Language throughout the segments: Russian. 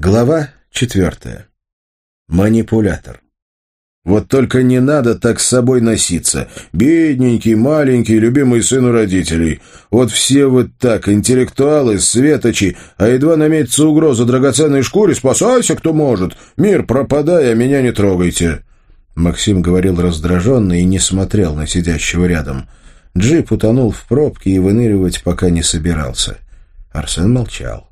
Глава четвертая. Манипулятор. Вот только не надо так с собой носиться. Бедненький, маленький, любимый сын у родителей. Вот все вот так, интеллектуалы, светочи, а едва наметится угроза драгоценной шкуре, спасайся, кто может. Мир, пропадай, а меня не трогайте. Максим говорил раздраженно и не смотрел на сидящего рядом. Джип утонул в пробке и выныривать пока не собирался. Арсен молчал.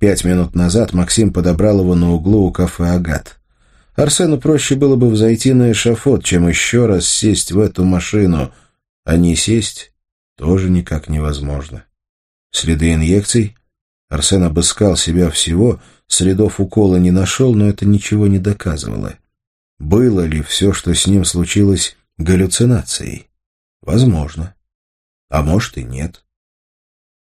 Пять минут назад Максим подобрал его на углу у кафе «Агат». Арсену проще было бы взойти на эшафот, чем еще раз сесть в эту машину, а не сесть тоже никак невозможно. Следы инъекций? Арсен обыскал себя всего, следов укола не нашел, но это ничего не доказывало. Было ли все, что с ним случилось, галлюцинацией? Возможно. А может и нет.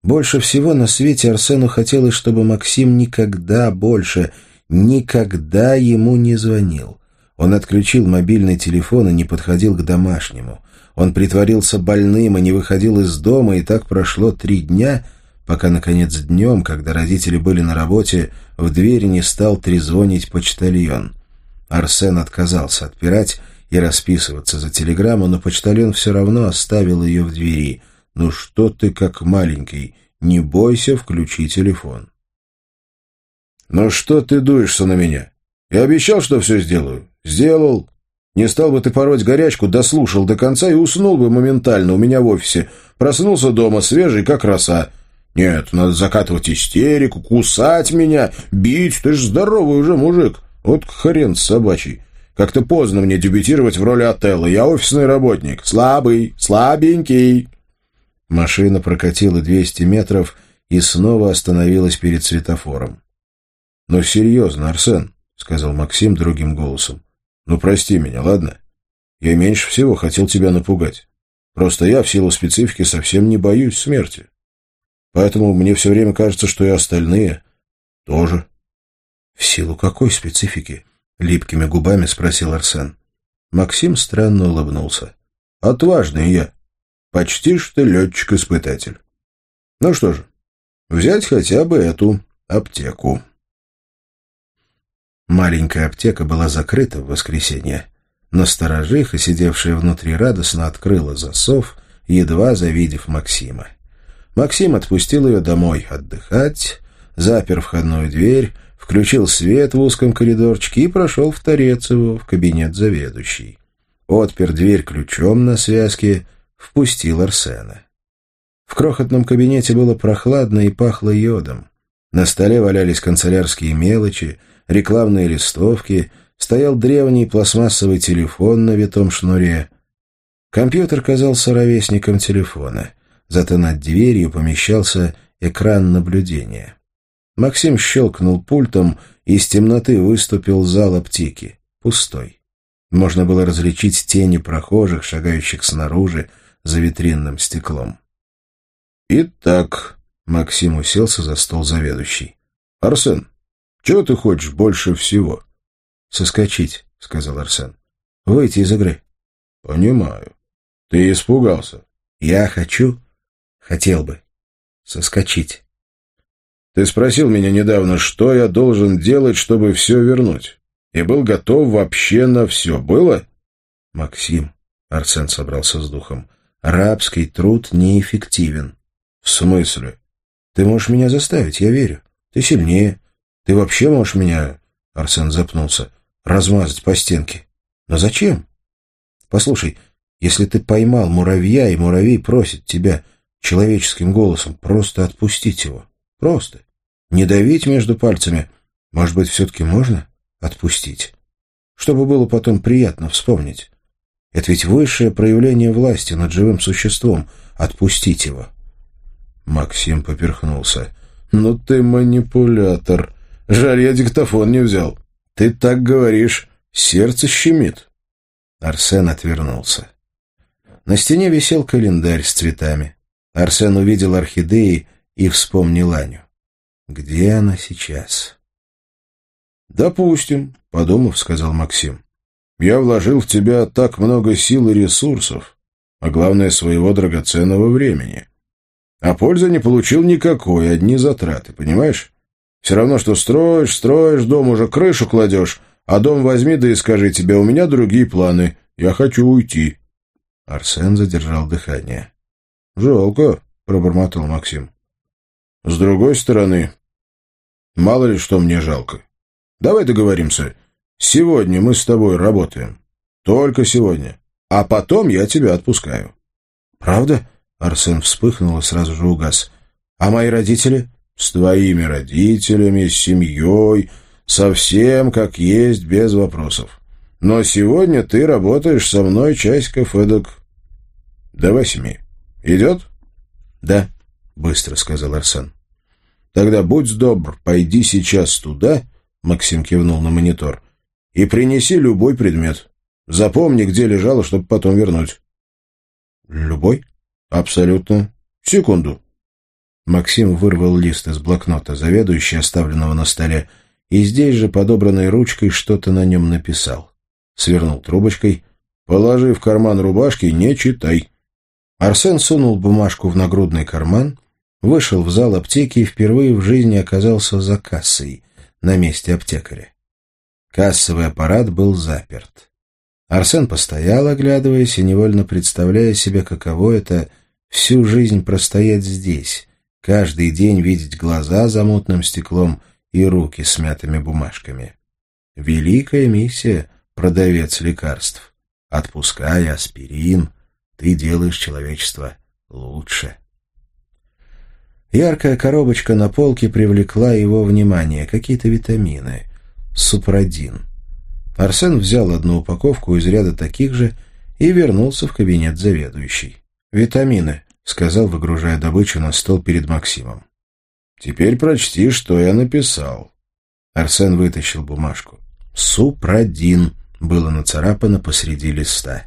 Больше всего на свете Арсену хотелось, чтобы Максим никогда больше, никогда ему не звонил. Он отключил мобильный телефон и не подходил к домашнему. Он притворился больным и не выходил из дома, и так прошло три дня, пока, наконец, днем, когда родители были на работе, в двери не стал трезвонить почтальон. Арсен отказался отпирать и расписываться за телеграмму, но почтальон все равно оставил ее в двери — «Ну что ты как маленький? Не бойся, включи телефон». «Ну что ты дуешься на меня? Я обещал, что все сделаю. Сделал. Не стал бы ты пороть горячку, дослушал до конца и уснул бы моментально у меня в офисе. Проснулся дома свежий, как роса. Нет, надо закатывать истерику, кусать меня, бить. Ты ж здоровый уже мужик. Вот хрен собачий. Как-то поздно мне дебютировать в роли Отелла. Я офисный работник. Слабый, слабенький. Машина прокатила 200 метров и снова остановилась перед светофором. «Ну, серьезно, Арсен», — сказал Максим другим голосом. «Ну, прости меня, ладно? Я меньше всего хотел тебя напугать. Просто я в силу специфики совсем не боюсь смерти. Поэтому мне все время кажется, что и остальные тоже». «В силу какой специфики?» — липкими губами спросил Арсен. Максим странно улыбнулся. «Отважный я. Почти что летчик-испытатель. Ну что же, взять хотя бы эту аптеку. Маленькая аптека была закрыта в воскресенье, но сторожиха, сидевшая внутри, радостно открыла засов, едва завидев Максима. Максим отпустил ее домой отдыхать, запер входную дверь, включил свет в узком коридорчике и прошел в Торецево, в кабинет заведующей. Отпер дверь ключом на связке, впустил Арсена. В крохотном кабинете было прохладно и пахло йодом. На столе валялись канцелярские мелочи, рекламные листовки, стоял древний пластмассовый телефон на витом шнуре. Компьютер казался ровесником телефона, зато над дверью помещался экран наблюдения. Максим щелкнул пультом, и из темноты выступил зал аптеки, пустой. Можно было различить тени прохожих, шагающих снаружи, за витринным стеклом. «Итак», — Максим уселся за стол заведующий. «Арсен, чего ты хочешь больше всего?» «Соскочить», — сказал Арсен. «Выйти из игры». «Понимаю. Ты испугался?» «Я хочу, хотел бы, соскочить». «Ты спросил меня недавно, что я должен делать, чтобы все вернуть. И был готов вообще на все. Было?» «Максим», — Арсен собрался с духом, Рабский труд неэффективен. В смысле? Ты можешь меня заставить, я верю. Ты сильнее. Ты вообще можешь меня, Арсен запнулся, размазать по стенке. Но зачем? Послушай, если ты поймал муравья, и муравей просит тебя человеческим голосом просто отпустить его. Просто. Не давить между пальцами. Может быть, все-таки можно отпустить? Чтобы было потом приятно вспомнить. Это ведь высшее проявление власти над живым существом. Отпустить его. Максим поперхнулся. «Ну ты манипулятор. Жаль, я диктофон не взял. Ты так говоришь, сердце щемит». Арсен отвернулся. На стене висел календарь с цветами. Арсен увидел орхидеи и вспомнил Аню. Где она сейчас? «Допустим», — подумав, сказал Максим. Я вложил в тебя так много сил и ресурсов, а главное, своего драгоценного времени. А пользы не получил никакой, одни затраты, понимаешь? Все равно, что строишь, строишь, дом уже крышу кладешь, а дом возьми да и скажи тебе, у меня другие планы, я хочу уйти». Арсен задержал дыхание. «Жалко», — пробормотал Максим. «С другой стороны, мало ли что мне жалко. Давай договоримся. Сегодня мы с тобой работаем. Только сегодня. А потом я тебя отпускаю». «Правда?» — Арсен вспыхнул и сразу же угас. «А мои родители?» «С твоими родителями, с семьей, совсем как есть, без вопросов. Но сегодня ты работаешь со мной часиков эдак до восьми. Идет?» «Да», — быстро сказал Арсен. «Тогда будь добр, пойди сейчас туда», — Максим кивнул на монитор, «и принеси любой предмет. Запомни, где лежало, чтобы потом вернуть». «Любой?» «Абсолютно. Секунду». Максим вырвал лист из блокнота заведующий, оставленного на столе, и здесь же, подобранной ручкой, что-то на нем написал. Свернул трубочкой. «Положи в карман рубашки, не читай». Арсен сунул бумажку в нагрудный карман, вышел в зал аптеки и впервые в жизни оказался за кассой на месте аптекаря. Кассовый аппарат был заперт. Арсен постоял, оглядываясь и невольно представляя себе, каково это всю жизнь простоять здесь, каждый день видеть глаза за мутным стеклом и руки с мятыми бумажками. Великая миссия — продавец лекарств. Отпускай аспирин, ты делаешь человечество лучше. Яркая коробочка на полке привлекла его внимание. Какие-то витамины. Супрадин. Арсен взял одну упаковку из ряда таких же и вернулся в кабинет заведующей. «Витамины», — сказал, выгружая добычу на стол перед Максимом. «Теперь прочти, что я написал». Арсен вытащил бумажку. «Супрадин» было нацарапано посреди листа.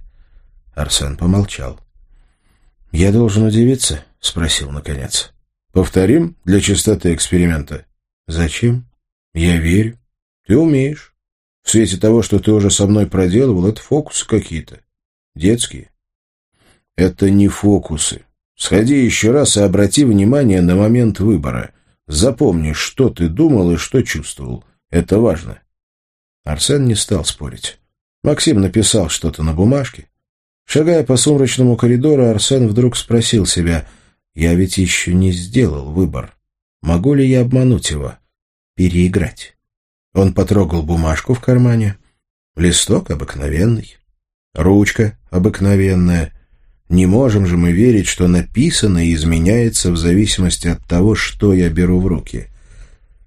Арсен помолчал. «Я должен удивиться?» — спросил наконец. «Повторим для чистоты эксперимента?» «Зачем? Я верю. Ты умеешь. В свете того, что ты уже со мной проделывал, это фокусы какие-то. Детские. Это не фокусы. Сходи еще раз и обрати внимание на момент выбора. Запомни, что ты думал и что чувствовал. Это важно». Арсен не стал спорить. Максим написал что-то на бумажке, Шагая по сумрачному коридору, Арсен вдруг спросил себя, «Я ведь еще не сделал выбор. Могу ли я обмануть его? Переиграть?» Он потрогал бумажку в кармане. Листок обыкновенный. Ручка обыкновенная. Не можем же мы верить, что написано изменяется в зависимости от того, что я беру в руки.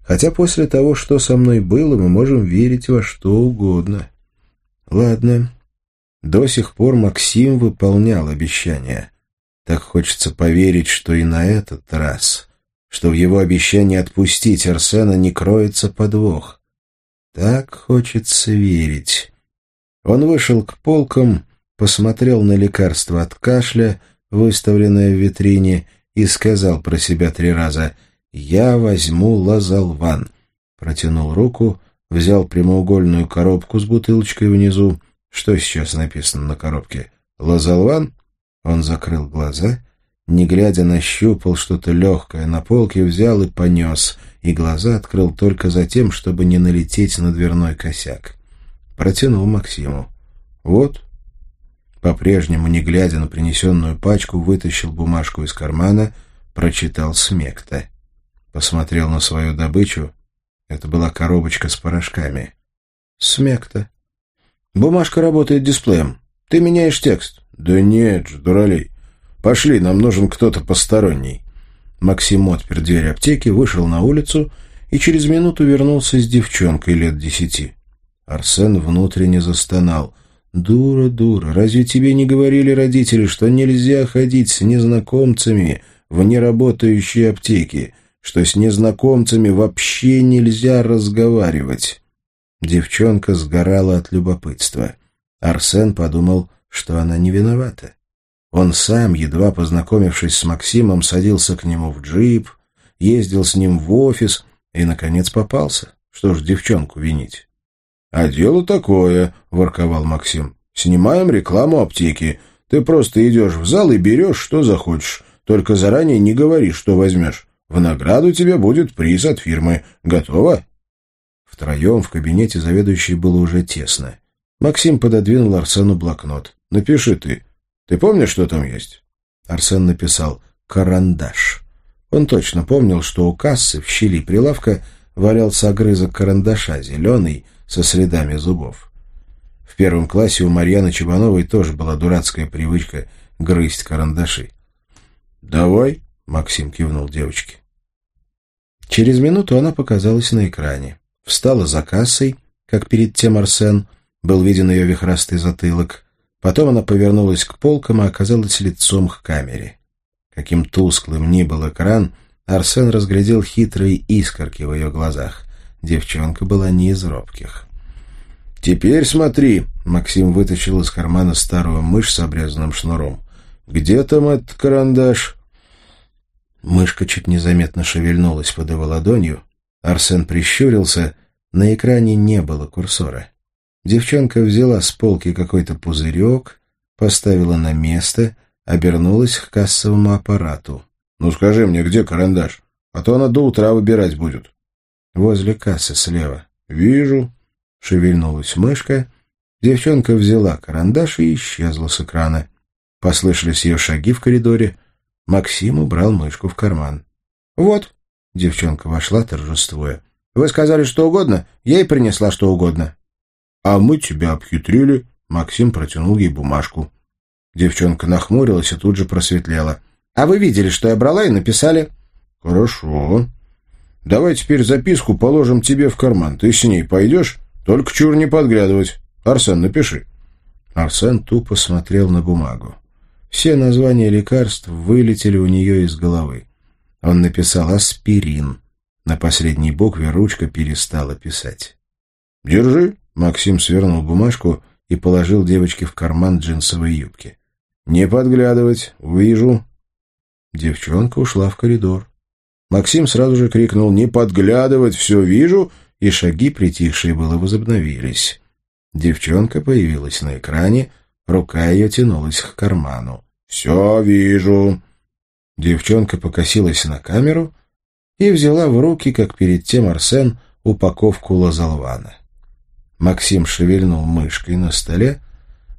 Хотя после того, что со мной было, мы можем верить во что угодно. Ладно, до сих пор Максим выполнял обещания. Так хочется поверить, что и на этот раз, что в его обещании отпустить Арсена не кроется подвох. Так хочется верить. Он вышел к полкам, посмотрел на лекарство от кашля, выставленное в витрине, и сказал про себя три раза «Я возьму лазалван». Протянул руку, взял прямоугольную коробку с бутылочкой внизу, что сейчас написано на коробке? Лазалван? Он закрыл глаза, не глядя нащупал что-то легкое на полке, взял и понес, и глаза открыл только за тем, чтобы не налететь на дверной косяк. Протянул Максиму. «Вот». По-прежнему, не глядя на принесенную пачку, вытащил бумажку из кармана, прочитал смекта. Посмотрел на свою добычу. Это была коробочка с порошками. «Смекта», Бумажка работает дисплеем. Ты меняешь текст. Да нет же, дуралей. Пошли, нам нужен кто-то посторонний. Максим отпер дверь аптеки, вышел на улицу и через минуту вернулся с девчонкой лет десяти. Арсен внутренне застонал. «Дура, дура, разве тебе не говорили родители, что нельзя ходить с незнакомцами в неработающие аптеки, что с незнакомцами вообще нельзя разговаривать?» Девчонка сгорала от любопытства. Арсен подумал, что она не виновата. Он сам, едва познакомившись с Максимом, садился к нему в джип, ездил с ним в офис и, наконец, попался. Что ж девчонку винить? — А дело такое, — ворковал Максим. — Снимаем рекламу аптеки. Ты просто идешь в зал и берешь, что захочешь. Только заранее не говори, что возьмешь. В награду тебе будет приз от фирмы. Готово?» Втроем в кабинете заведующей было уже тесно. Максим пододвинул Арсену блокнот. «Напиши ты. Ты помнишь, что там есть?» Арсен написал «карандаш». Он точно помнил, что у кассы в щели прилавка валялся огрызок карандаша, зеленый, со следами зубов. В первом классе у Марьяны Чебановой тоже была дурацкая привычка грызть карандаши. «Давай», — Максим кивнул девочке. Через минуту она показалась на экране. Встала за кассой, как перед тем Арсен, был виден ее вихрастый затылок. Потом она повернулась к полкам и оказалась лицом к камере. Каким тусклым ни был экран, Арсен разглядел хитрые искорки в ее глазах. Девчонка была не из робких. «Теперь смотри!» — Максим вытащил из кармана старую мышь с обрезанным шнуром. «Где там этот карандаш?» Мышка чуть незаметно шевельнулась под его ладонью. Арсен прищурился. На экране не было курсора. Девчонка взяла с полки какой-то пузырек, поставила на место, обернулась к кассовому аппарату. «Ну скажи мне, где карандаш? А то она до утра выбирать будет». «Возле кассы слева». «Вижу». Шевельнулась мышка. Девчонка взяла карандаш и исчезла с экрана. Послышались ее шаги в коридоре. Максим убрал мышку в карман. «Вот», — девчонка вошла, торжествуя. «Вы сказали что угодно, я и принесла что угодно». «А мы тебя обхитрили», — Максим протянул ей бумажку. Девчонка нахмурилась и тут же просветлела. «А вы видели, что я брала и написали?» «Хорошо. Давай теперь записку положим тебе в карман. Ты с ней пойдешь? Только чур не подглядывать. Арсен, напиши». Арсен тупо смотрел на бумагу. Все названия лекарств вылетели у нее из головы. Он написал «аспирин». На последней букве ручка перестала писать. «Держи», — Максим свернул бумажку и положил девочке в карман джинсовой юбки. «Не подглядывать, увижу». Девчонка ушла в коридор. Максим сразу же крикнул «Не подглядывать, все вижу!» и шаги, притихшие было, возобновились. Девчонка появилась на экране, рука ее тянулась к карману. «Все вижу!» Девчонка покосилась на камеру и взяла в руки, как перед тем Арсен, упаковку лазалвана. Максим шевельнул мышкой на столе,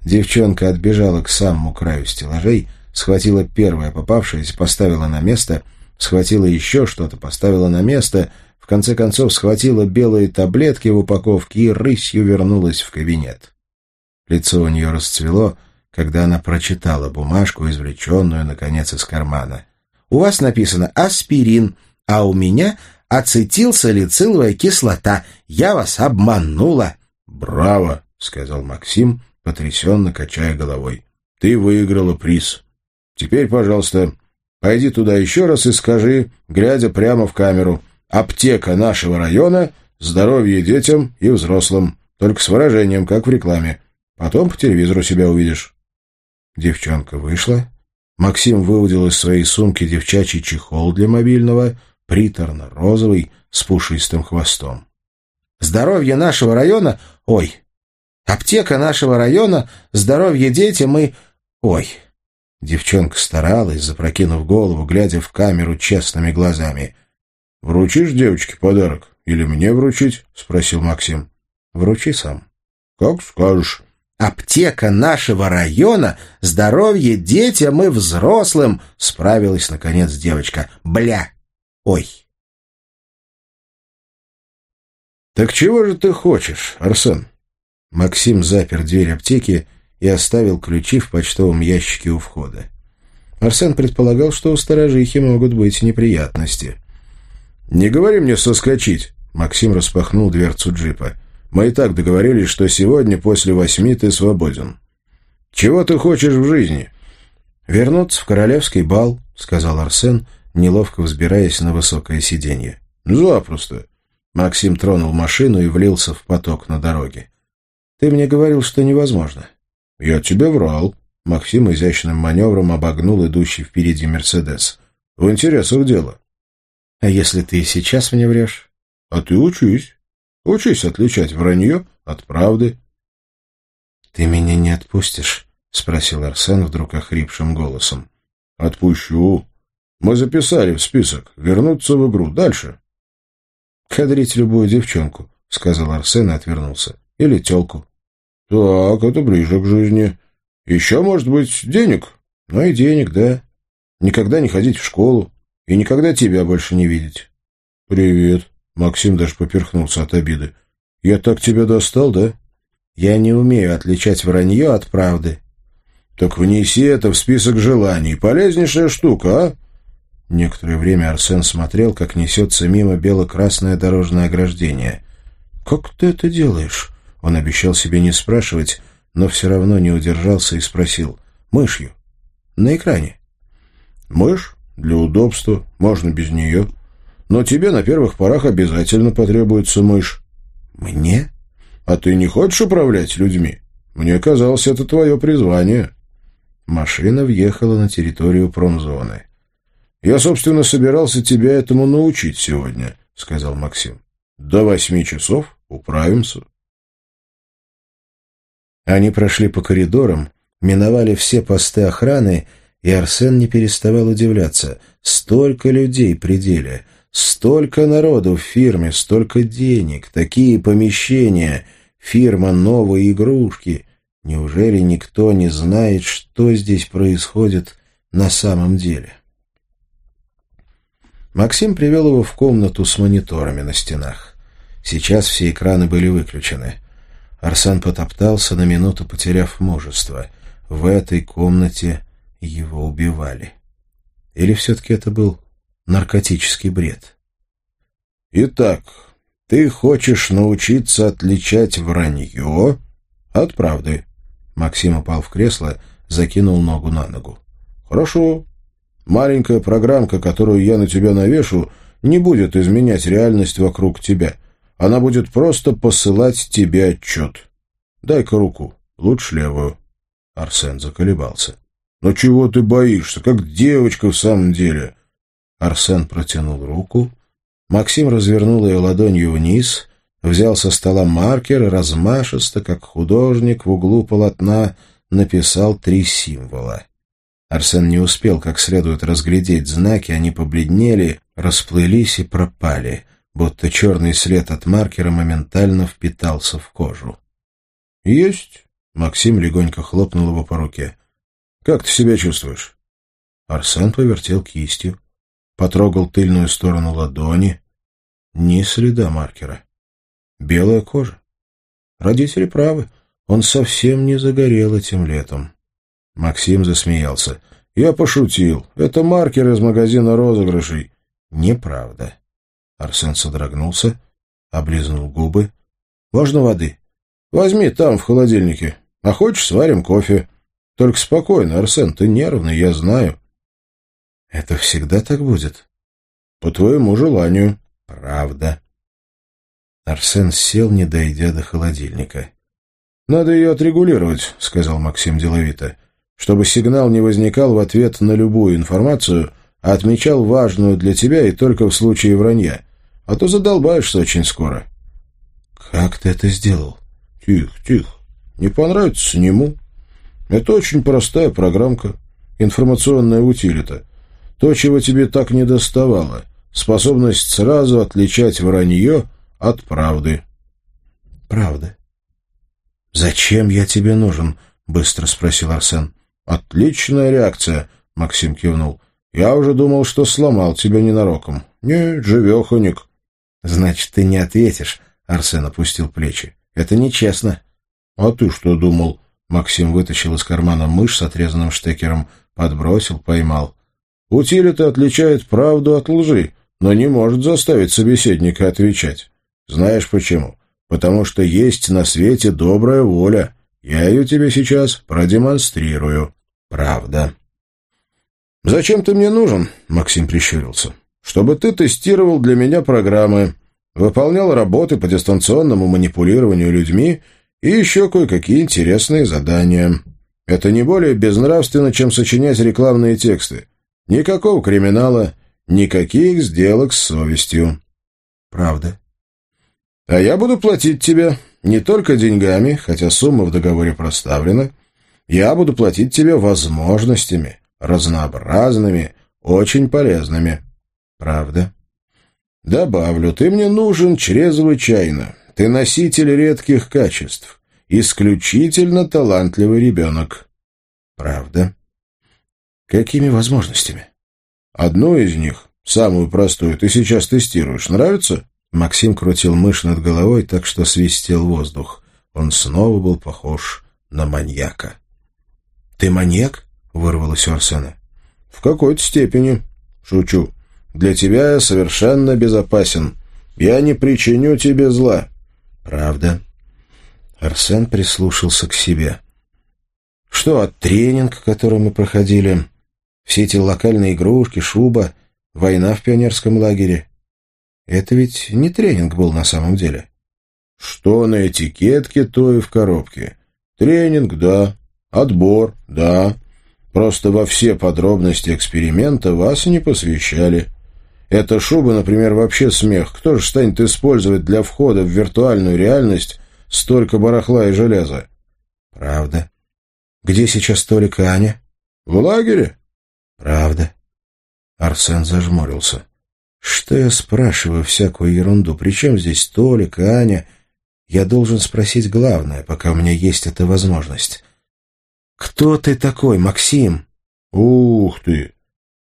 девчонка отбежала к самому краю стеллажей, схватила первое попавшееся, поставила на место, схватила еще что-то, поставила на место, в конце концов схватила белые таблетки в упаковке и рысью вернулась в кабинет. Лицо у нее расцвело, когда она прочитала бумажку, извлеченную, наконец, из кармана. «У вас написано «аспирин», а у меня ацетилсалициловая кислота. Я вас обманула». «Браво!» — сказал Максим, потрясенно качая головой. «Ты выиграла приз. Теперь, пожалуйста, пойди туда еще раз и скажи, глядя прямо в камеру, аптека нашего района, здоровье детям и взрослым, только с выражением, как в рекламе. Потом по телевизору себя увидишь». Девчонка вышла. Максим выудил из своей сумки девчачий чехол для мобильного, приторно-розовый, с пушистым хвостом. «Здоровье нашего района... Ой! Аптека нашего района, здоровье детям и... Ой!» Девчонка старалась, запрокинув голову, глядя в камеру честными глазами. «Вручишь девочке подарок? Или мне вручить?» — спросил Максим. «Вручи сам». «Как скажешь». «Аптека нашего района, здоровье детям и взрослым!» — справилась, наконец, девочка. «Бля! Ой!» «Так чего же ты хочешь, Арсен?» Максим запер дверь аптеки и оставил ключи в почтовом ящике у входа. Арсен предполагал, что у сторожихи могут быть неприятности. «Не говори мне соскочить!» Максим распахнул дверцу джипа. «Мы и так договорились, что сегодня после восьми ты свободен. Чего ты хочешь в жизни?» «Вернуться в королевский бал», — сказал Арсен, неловко взбираясь на высокое сиденье. «Запросто». Максим тронул машину и влился в поток на дороге. «Ты мне говорил, что невозможно». «Я тебе врал». Максим изящным маневром обогнул идущий впереди «Мерседес». «В интересах дела». «А если ты сейчас мне врешь?» «А ты учись. Учись отличать вранье от правды». «Ты меня не отпустишь?» — спросил Арсен вдруг охрипшим голосом. «Отпущу. Мы записали в список. Вернуться в игру. Дальше. «Кадрить любую девчонку», — сказал Арсен и отвернулся. «Или телку». «Так, это ближе к жизни. Еще, может быть, денег?» «Ну и денег, да. Никогда не ходить в школу и никогда тебя больше не видеть». «Привет». Максим даже поперхнулся от обиды. «Я так тебя достал, да?» «Я не умею отличать вранье от правды». «Так внеси это в список желаний. Полезнейшая штука, а?» Некоторое время Арсен смотрел, как несется мимо бело-красное дорожное ограждение. «Как ты это делаешь?» Он обещал себе не спрашивать, но все равно не удержался и спросил. «Мышью. На экране». «Мышь? Для удобства. Можно без нее. Но тебе на первых порах обязательно потребуется мышь». «Мне?» «А ты не хочешь управлять людьми? Мне казалось, это твое призвание». Машина въехала на территорию промзоны. «Я, собственно, собирался тебя этому научить сегодня», — сказал Максим. «До восьми часов управимся». Они прошли по коридорам, миновали все посты охраны, и Арсен не переставал удивляться. Столько людей при деле, столько народу в фирме, столько денег, такие помещения, фирма новой игрушки. Неужели никто не знает, что здесь происходит на самом деле? Максим привел его в комнату с мониторами на стенах. Сейчас все экраны были выключены. Арсан потоптался на минуту, потеряв мужество. В этой комнате его убивали. Или все-таки это был наркотический бред? «Итак, ты хочешь научиться отличать вранье от правды?» Максим упал в кресло, закинул ногу на ногу. «Хорошо. Маленькая программка, которую я на тебя навешу, не будет изменять реальность вокруг тебя. Она будет просто посылать тебе отчет. Дай-ка руку, лучше левую. Арсен заколебался. «Ну чего ты боишься, как девочка в самом деле?» Арсен протянул руку. Максим развернул ее ладонью вниз, взял со стола маркер и размашисто, как художник, в углу полотна написал три символа. Арсен не успел как следует разглядеть знаки, они побледнели, расплылись и пропали, будто черный след от маркера моментально впитался в кожу. «Есть!» — Максим легонько хлопнул его по руке. «Как ты себя чувствуешь?» Арсен повертел кистью, потрогал тыльную сторону ладони. Ни следа маркера. Белая кожа. Родители правы, он совсем не загорел этим летом. Максим засмеялся. «Я пошутил. Это маркер из магазина розыгрышей». «Неправда». Арсен содрогнулся, облизнул губы. «Можно воды?» «Возьми там, в холодильнике. А хочешь, сварим кофе. Только спокойно, Арсен, ты нервный, я знаю». «Это всегда так будет?» «По твоему желанию». «Правда». Арсен сел, не дойдя до холодильника. «Надо ее отрегулировать», — сказал Максим деловито чтобы сигнал не возникал в ответ на любую информацию, а отмечал важную для тебя и только в случае вранья. А то задолбаешься очень скоро. «Как ты это сделал?» «Тихо, тихо. Не понравится, сниму. Это очень простая программка, информационная утилита. То, чего тебе так не доставало, способность сразу отличать вранье от правды». «Правда». «Зачем я тебе нужен?» — быстро спросил Арсен. «Отличная реакция», — Максим кивнул. «Я уже думал, что сломал тебя ненароком. Нет, живеханик». «Значит, ты не ответишь», — Арсен опустил плечи. «Это нечестно». «А ты что думал?» Максим вытащил из кармана мышь с отрезанным штекером, подбросил, поймал. «Утилита отличает правду от лжи, но не может заставить собеседника отвечать. Знаешь почему? Потому что есть на свете добрая воля. Я ее тебе сейчас продемонстрирую». «Правда». «Зачем ты мне нужен?» — Максим прищурился. «Чтобы ты тестировал для меня программы, выполнял работы по дистанционному манипулированию людьми и еще кое-какие интересные задания. Это не более безнравственно, чем сочинять рекламные тексты. Никакого криминала, никаких сделок с совестью». «Правда». «А я буду платить тебе не только деньгами, хотя сумма в договоре проставлена, я буду платить тебе возможностями, разнообразными, Очень полезными. Правда? Добавлю, ты мне нужен чрезвычайно. Ты носитель редких качеств. Исключительно талантливый ребенок. Правда? Какими возможностями? Одну из них, самую простую, ты сейчас тестируешь. Нравится? Максим крутил мышь над головой, так что свистел воздух. Он снова был похож на маньяка. «Ты маньяк?» — вырвалось у Арсена. «В какой-то степени. Шучу. Для тебя я совершенно безопасен. Я не причиню тебе зла». «Правда?» Арсен прислушался к себе. «Что от тренинг, который мы проходили? Все эти локальные игрушки, шуба, война в пионерском лагере. Это ведь не тренинг был на самом деле. Что на этикетке, то и в коробке. Тренинг, да. Отбор, да. Просто во все подробности эксперимента вас не посвящали. Эта шуба, например, вообще смех. Кто же станет использовать для входа в виртуальную реальность столько барахла и железа? Правда. Где сейчас Толик и Аня? В лагере. Правда. Арсен зажмурился. Что я спрашиваю всякую ерунду? Причем здесь Толик и Аня? Я должен спросить главное, пока у меня есть эта возможность. Кто ты такой, Максим? Ух ты!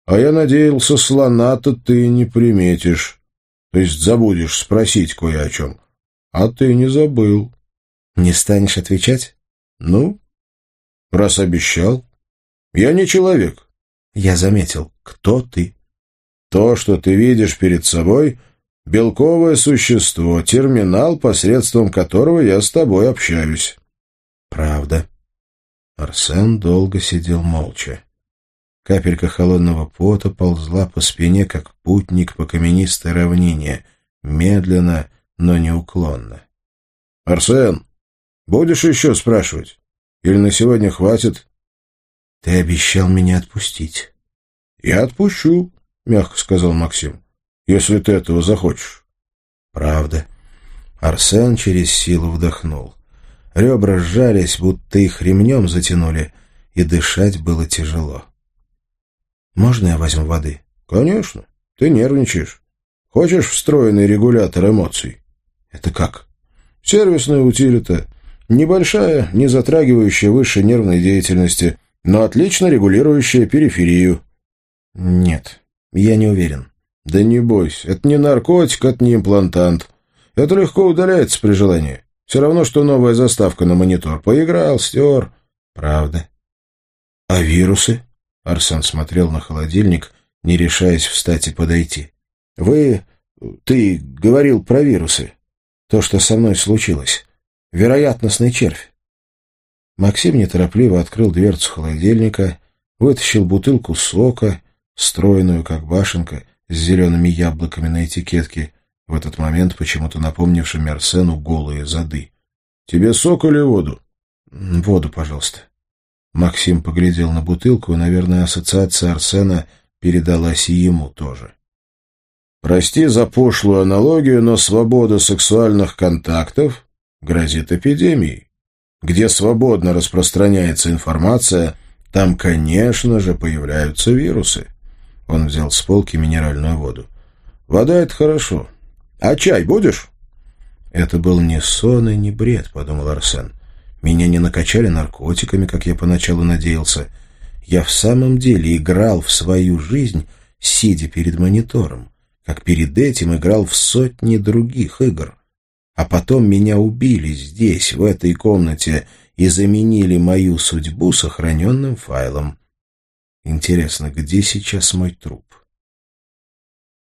А я надеялся, слона-то ты не приметишь. То есть забудешь спросить кое о чем. А ты не забыл. Не станешь отвечать? Ну, раз обещал. Я не человек. Я заметил. Кто ты? То, что ты видишь перед собой, белковое существо, терминал, посредством которого я с тобой общаюсь. Правда. Арсен долго сидел молча. Капелька холодного пота ползла по спине, как путник по каменистой равнине, медленно, но неуклонно. — Арсен, будешь еще спрашивать? Или на сегодня хватит? — Ты обещал меня отпустить. — Я отпущу, мягко сказал Максим. «Если ты этого захочешь». «Правда». Арсен через силу вдохнул. Ребра сжались, будто их ремнем затянули, и дышать было тяжело. «Можно я возьму воды?» «Конечно. Ты нервничаешь. Хочешь встроенный регулятор эмоций?» «Это как?» «Сервисная утилита. Небольшая, не затрагивающая высшей нервной деятельности, но отлично регулирующая периферию». «Нет, я не уверен. Да не бойся, это не наркотик, это не имплантант. Это легко удаляется при желании. Все равно, что новая заставка на монитор. Поиграл, стер. Правда. А вирусы? Арсен смотрел на холодильник, не решаясь встать и подойти. Вы... Ты говорил про вирусы. То, что со мной случилось. Вероятностный червь. Максим неторопливо открыл дверцу холодильника, вытащил бутылку сока стройную, как башенка, с зелеными яблоками на этикетке, в этот момент почему-то напомнившим Мерсену голые зады. «Тебе сок или воду?» «Воду, пожалуйста». Максим поглядел на бутылку, и, наверное, ассоциация Арсена передалась и ему тоже. «Прости за пошлую аналогию, но свобода сексуальных контактов грозит эпидемией. Где свободно распространяется информация, там, конечно же, появляются вирусы». Он взял с полки минеральную воду. «Вода — это хорошо. А чай будешь?» «Это был не сон и не бред», — подумал Арсен. «Меня не накачали наркотиками, как я поначалу надеялся. Я в самом деле играл в свою жизнь, сидя перед монитором, как перед этим играл в сотни других игр. А потом меня убили здесь, в этой комнате, и заменили мою судьбу сохраненным файлом. Интересно, где сейчас мой труп?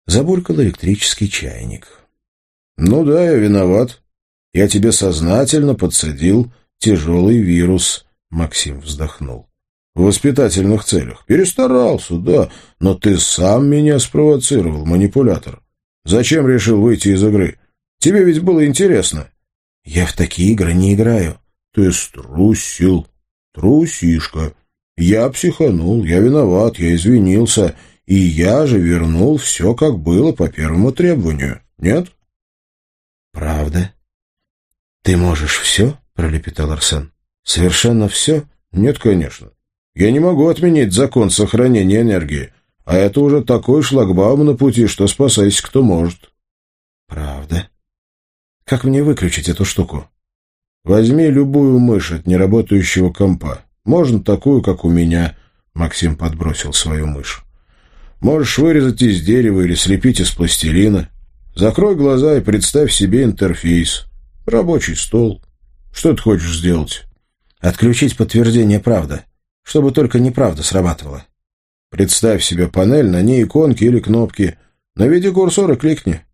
Забулькал электрический чайник. «Ну да, я виноват. Я тебе сознательно подсадил тяжелый вирус», — Максим вздохнул. «В воспитательных целях. Перестарался, да, но ты сам меня спровоцировал, манипулятор. Зачем решил выйти из игры? Тебе ведь было интересно». «Я в такие игры не играю». «Ты струсил. Трусишка. Я психанул, я виноват, я извинился, и я же вернул все, как было по первому требованию. Нет? Правда? Ты можешь все? пролепетал Арсен. Совершенно все? Нет, конечно. Я не могу отменить закон сохранения энергии. А это уже такой шлагбаум на пути, что спасайся кто может. Правда. Как мне выключить эту штуку? Возьми любую мышь от неработающего компа. Можно такую, как у меня. Максим подбросил свою мышь. Можешь вырезать из дерева или слепить из пластилина. Закрой глаза и представь себе интерфейс. Рабочий стол. Что ты хочешь сделать? Отключить подтверждение правда, чтобы только неправда срабатывала. Представь себе панель, на ней иконки или кнопки. Наведи курсор и кликни.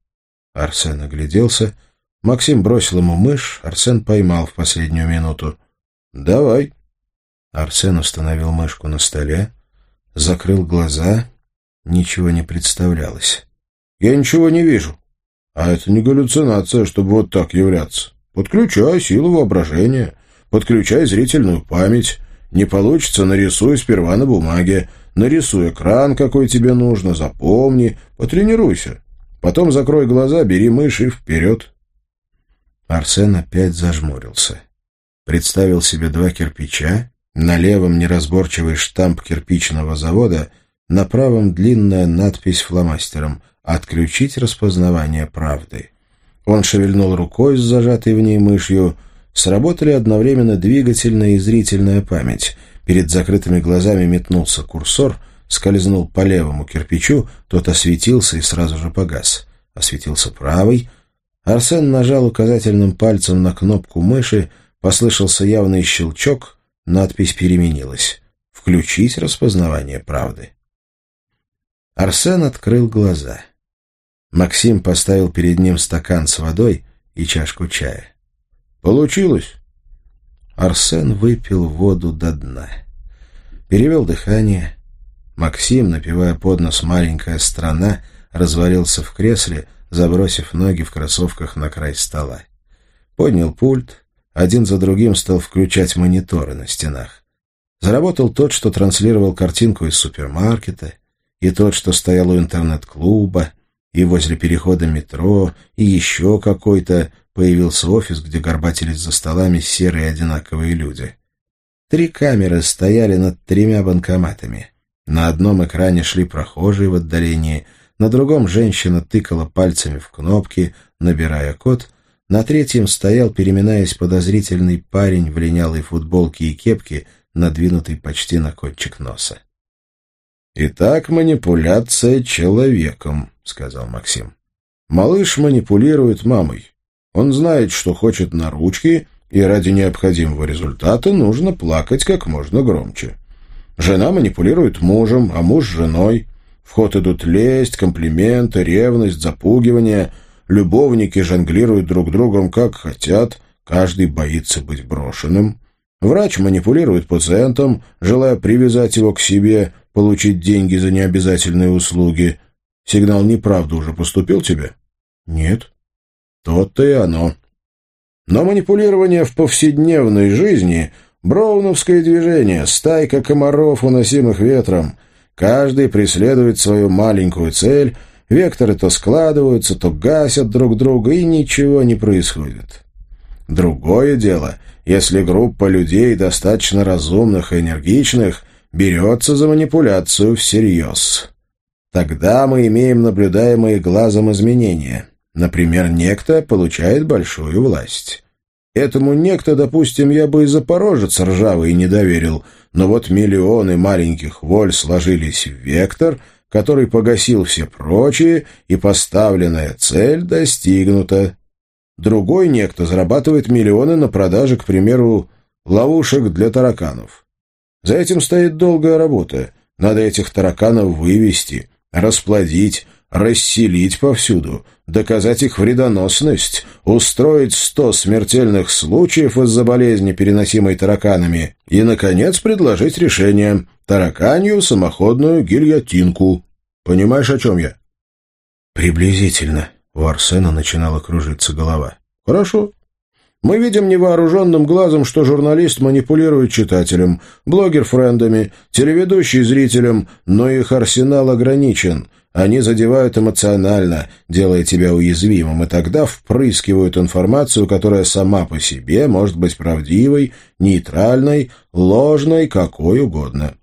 Арсен огляделся. Максим бросил ему мышь, Арсен поймал в последнюю минуту. «Давай». Арсен установил мышку на столе, закрыл глаза. Ничего не представлялось. «Я ничего не вижу. А это не галлюцинация, чтобы вот так являться. Подключай силу воображения, подключай зрительную память. Не получится, нарисуй сперва на бумаге. Нарисуй экран, какой тебе нужно, запомни, потренируйся. Потом закрой глаза, бери мышь и вперед. Арсен опять зажмурился. Представил себе два кирпича, на левом неразборчивый штамп кирпичного завода, на правом длинная надпись фломастером «Отключить распознавание правды». Он шевельнул рукой с зажатой в ней мышью. Сработали одновременно двигательная и зрительная память. Перед закрытыми глазами метнулся курсор, скользнул по левому кирпичу, тот осветился и сразу же погас. Осветился правый. Арсен нажал указательным пальцем на кнопку мыши, послышался явный щелчок, надпись переменилась. «Включить распознавание правды». Арсен открыл глаза. Максим поставил перед ним стакан с водой и чашку чая. «Получилось?» Арсен выпил воду до дна. Перевел дыхание. Максим, напивая под нос «Маленькая страна», развалился в кресле, забросив ноги в кроссовках на край стола. Поднял пульт, один за другим стал включать мониторы на стенах. Заработал тот, что транслировал картинку из супермаркета, и тот, что стоял у интернет-клуба, и возле перехода метро, и еще какой-то появился офис, где горбатились за столами серые одинаковые люди. Три камеры стояли над тремя банкоматами. На одном экране шли прохожие в отдалении, на другом женщина тыкала пальцами в кнопки, набирая код, на третьем стоял, переминаясь подозрительный парень в линялой футболке и кепке, надвинутый почти на кончик носа. «Итак, манипуляция человеком», — сказал Максим. «Малыш манипулирует мамой. Он знает, что хочет на ручки, и ради необходимого результата нужно плакать как можно громче. Жена манипулирует мужем, а муж — женой. В ход идут лесть, комплименты, ревность, запугивание. Любовники жонглируют друг другом как хотят, каждый боится быть брошенным. Врач манипулирует пациентом, желая привязать его к себе, получить деньги за необязательные услуги. Сигнал неправда уже поступил тебе? Нет. То-то и оно. Но манипулирование в повседневной жизни — броуновское движение, стайка комаров, уносимых ветром. Каждый преследует свою маленькую цель, векторы то складываются, то гасят друг друга, и ничего не происходит. Другое дело, если группа людей достаточно разумных и энергичных берется за манипуляцию всерьез. Тогда мы имеем наблюдаемые глазом изменения. Например, некто получает большую власть. Этому некто, допустим, я бы и запорожец ржавый не доверил, но вот миллионы маленьких воль сложились в вектор, который погасил все прочие, и поставленная цель достигнута. Другой некто зарабатывает миллионы на продаже, к примеру, ловушек для тараканов. За этим стоит долгая работа. Надо этих тараканов вывести, расплодить, расселить повсюду, доказать их вредоносность, устроить сто смертельных случаев из-за болезни, переносимой тараканами, и, наконец, предложить решение – тараканью самоходную гильотинку. Понимаешь, о чем я? Приблизительно. У Арсена начинала кружиться голова. Хорошо. Мы видим невооруженным глазом, что журналист манипулирует читателем, блогер френдами, телеведущий зрителем, но их арсенал ограничен. Они задевают эмоционально, делая тебя уязвимым, и тогда впрыскивают информацию, которая сама по себе может быть правдивой, нейтральной, ложной, какой угодно.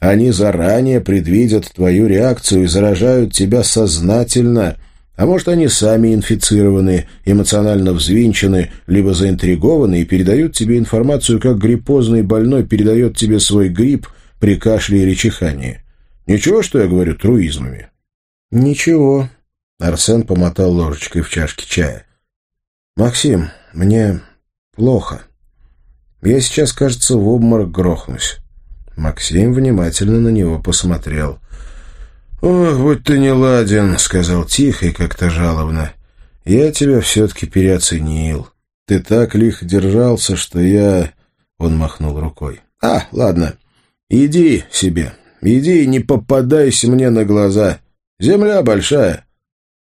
Они заранее предвидят твою реакцию и заражают тебя сознательно. А может, они сами инфицированы, эмоционально взвинчены, либо заинтригованы и передают тебе информацию, как гриппозный больной передает тебе свой грипп при кашле или чихании. Ничего, что я говорю труизмами? Ничего. Арсен помотал ложечкой в чашке чая. Максим, мне плохо. Я сейчас, кажется, в обморок грохнусь. Максим внимательно на него посмотрел. «Ох, будь ты не ладен», — сказал тихо и как-то жалобно. «Я тебя все-таки переоценил. Ты так лихо держался, что я...» Он махнул рукой. «А, ладно. Иди себе. Иди и не попадайся мне на глаза. Земля большая».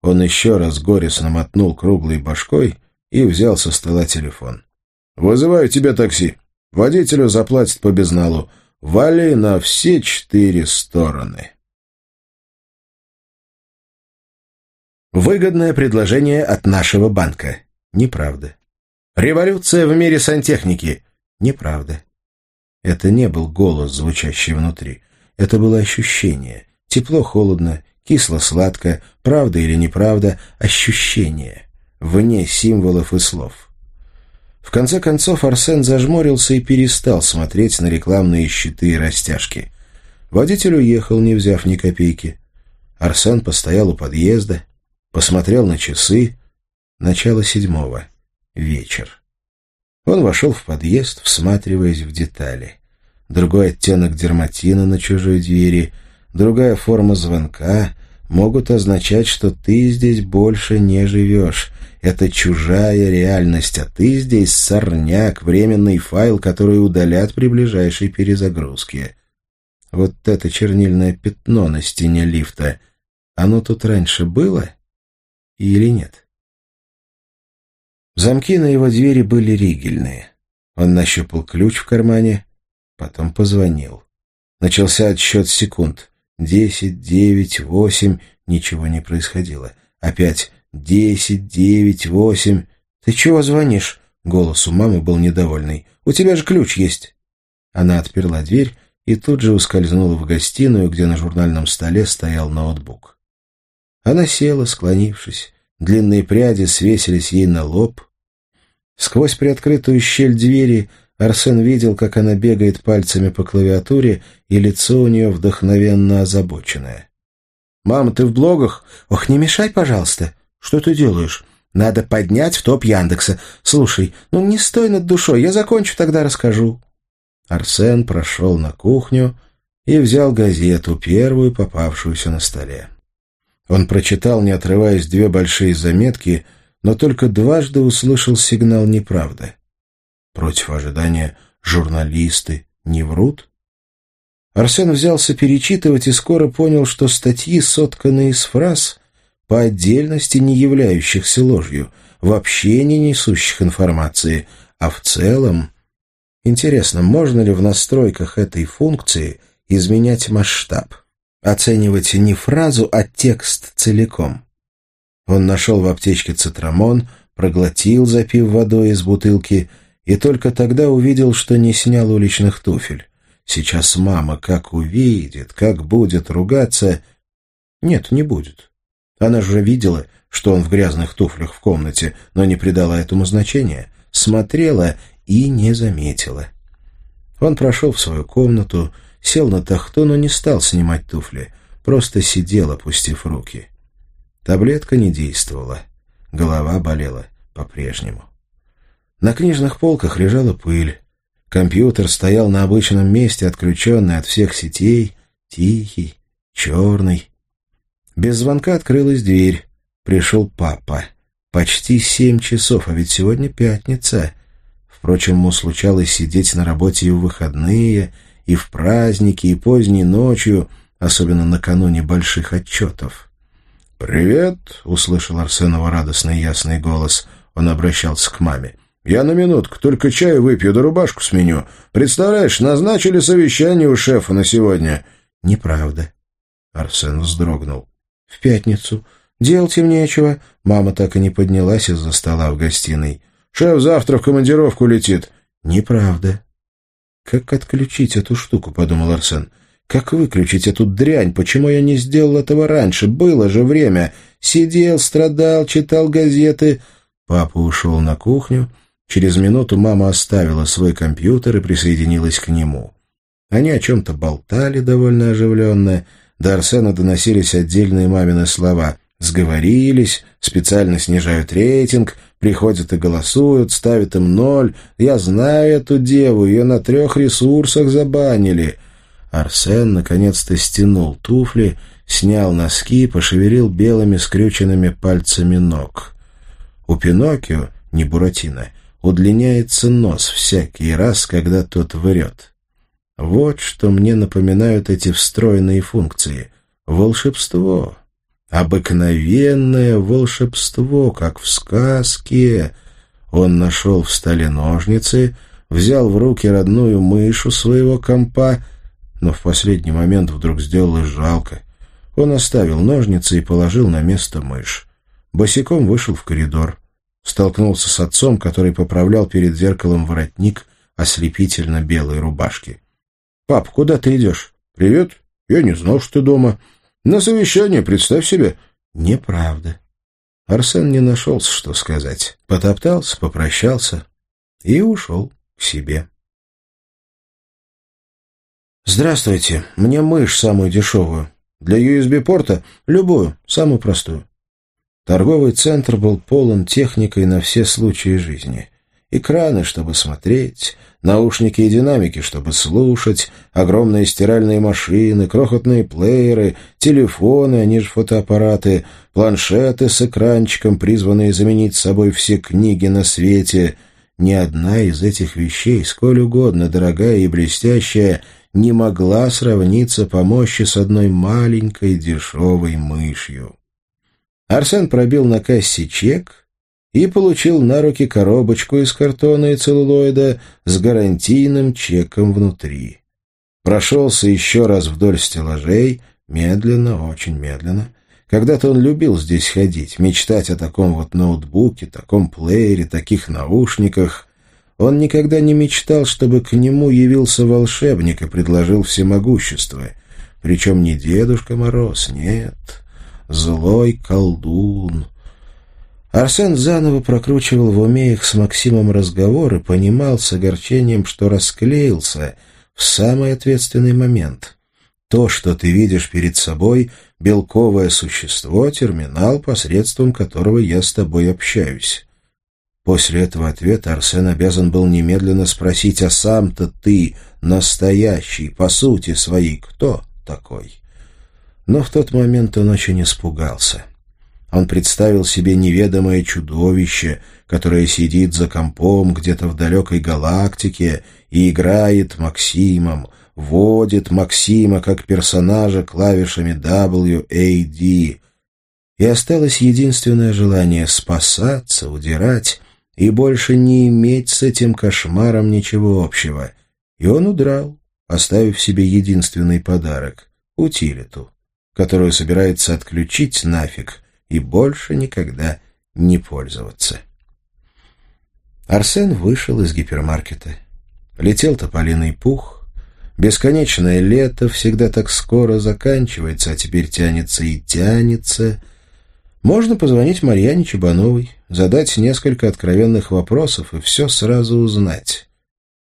Он еще раз горестно мотнул круглой башкой и взял со стола телефон. «Вызываю тебе такси. Водителю заплатят по безналу. Вали на все четыре стороны». Выгодное предложение от нашего банка. Неправда. Революция в мире сантехники. Неправда. Это не был голос, звучащий внутри. Это было ощущение. Тепло-холодно, кисло-сладко, правда или неправда, ощущение. Вне символов и слов. В конце концов Арсен зажмурился и перестал смотреть на рекламные щиты и растяжки. Водитель уехал, не взяв ни копейки. Арсен постоял у подъезда, посмотрел на часы. Начало седьмого. Вечер. Он вошел в подъезд, всматриваясь в детали. Другой оттенок дерматина на чужой двери, другая форма звонка могут означать, что ты здесь больше не живешь, это чужая реальность, а ты здесь сорняк, временный файл, который удалят при ближайшей перезагрузке. Вот это чернильное пятно на стене лифта, оно тут раньше было или нет? Замки на его двери были ригельные. Он нащупал ключ в кармане, потом позвонил. Начался отсчет секунд. Десять, девять, восемь. Ничего не происходило. Опять Десять, девять, восемь. Ты чего звонишь? Голос у мамы был недовольный. У тебя же ключ есть. Она отперла дверь и тут же ускользнула в гостиную, где на журнальном столе стоял ноутбук. Она села, склонившись. Длинные пряди свесились ей на лоб. Сквозь приоткрытую щель двери Арсен видел, как она бегает пальцами по клавиатуре, и лицо у нее вдохновенно озабоченное. «Мама, ты в блогах? Ох, не мешай, пожалуйста!» «Что ты делаешь?» «Надо поднять в топ Яндекса. Слушай, ну не стой над душой, я закончу, тогда расскажу». Арсен прошел на кухню и взял газету, первую попавшуюся на столе. Он прочитал, не отрываясь, две большие заметки, но только дважды услышал сигнал «неправда». Против ожидания журналисты не врут? Арсен взялся перечитывать и скоро понял, что статьи сотканы из фраз, по отдельности не являющихся ложью, вообще не несущих информации, а в целом... Интересно, можно ли в настройках этой функции изменять масштаб? Оценивать не фразу, а текст целиком. Он нашел в аптечке цитрамон, проглотил, запив водой из бутылки, и только тогда увидел, что не снял уличных туфель. Сейчас мама как увидит, как будет ругаться... Нет, не будет. Она же видела, что он в грязных туфлях в комнате, но не придала этому значения, смотрела и не заметила. Он прошел в свою комнату, сел на тахту, но не стал снимать туфли, просто сидел, опустив руки. Таблетка не действовала, голова болела по-прежнему. На книжных полках лежала пыль. Компьютер стоял на обычном месте, отключенный от всех сетей, тихий, черный, без звонка открылась дверь. Пришел папа. Почти семь часов, а ведь сегодня пятница. Впрочем, ему случалось сидеть на работе и в выходные, и в праздники, и поздней ночью, особенно накануне больших отчетов. «Привет!» — услышал Арсенова радостный ясный голос. Он обращался к маме. «Я на минутку, только чай выпью да рубашку сменю. Представляешь, назначили совещание у шефа на сегодня». «Неправда». Арсен вздрогнул. «В пятницу. Делать им нечего». Мама так и не поднялась из-за стола в гостиной. «Шеф завтра в командировку летит». «Неправда». «Как отключить эту штуку?» — подумал Арсен. Как выключить эту дрянь? Почему я не сделал этого раньше? Было же время. Сидел, страдал, читал газеты. Папа ушел на кухню. Через минуту мама оставила свой компьютер и присоединилась к нему. Они о чем-то болтали довольно оживленно. До Арсена доносились отдельные мамины слова. Сговорились, специально снижают рейтинг, приходят и голосуют, ставят им ноль. Я знаю эту деву, ее на трех ресурсах забанили. Арсен наконец-то стянул туфли, снял носки, пошевелил белыми скрюченными пальцами ног. У Пиноккио, не Буратино, удлиняется нос всякий раз, когда тот врет. Вот что мне напоминают эти встроенные функции. Волшебство. Обыкновенное волшебство, как в сказке. Он нашел в столе ножницы, взял в руки родную мышу своего компа, но в последний момент вдруг сделалось жалко. Он оставил ножницы и положил на место мышь. Босиком вышел в коридор. Столкнулся с отцом, который поправлял перед зеркалом воротник ослепительно белой рубашки. «Пап, куда ты идешь?» «Привет. Я не знал, что ты дома. На совещание, представь себе». «Неправда». Арсен не нашелся, что сказать. Потоптался, попрощался и ушел к себе. «Здравствуйте. Мне мышь самую дешевую. Для USB-порта любую, самую простую». Торговый центр был полон техникой на все случаи жизни. Экраны, чтобы смотреть, наушники и динамики, чтобы слушать, огромные стиральные машины, крохотные плееры, телефоны, они же фотоаппараты, планшеты с экранчиком, призванные заменить собой все книги на свете. Ни одна из этих вещей, сколь угодно дорогая и блестящая, не могла сравниться по мощи с одной маленькой дешевой мышью. Арсен пробил на кассе чек и получил на руки коробочку из картона и целлулоида с гарантийным чеком внутри. Прошелся еще раз вдоль стеллажей, медленно, очень медленно. Когда-то он любил здесь ходить, мечтать о таком вот ноутбуке, таком плеере, таких наушниках. Он никогда не мечтал, чтобы к нему явился волшебник и предложил всемогущество. Причем не Дедушка Мороз, нет, злой колдун. Арсен заново прокручивал в уме их с Максимом разговор и понимал с огорчением, что расклеился в самый ответственный момент. То, что ты видишь перед собой, белковое существо, терминал, посредством которого я с тобой общаюсь. После этого ответа Арсен обязан был немедленно спросить, а сам-то ты, настоящий, по сути своей, кто такой? Но в тот момент он очень испугался. Он представил себе неведомое чудовище, которое сидит за компом где-то в далекой галактике и играет Максимом, водит Максима как персонажа клавишами W, A, D. И осталось единственное желание — спасаться, удирать и больше не иметь с этим кошмаром ничего общего. И он удрал, оставив себе единственный подарок — утилиту которую собирается отключить нафиг и больше никогда не пользоваться. Арсен вышел из гипермаркета. Летел тополиный пух. Бесконечное лето всегда так скоро заканчивается, а теперь тянется и тянется. Можно позвонить Марьяне Чебановой, задать несколько откровенных вопросов и все сразу узнать.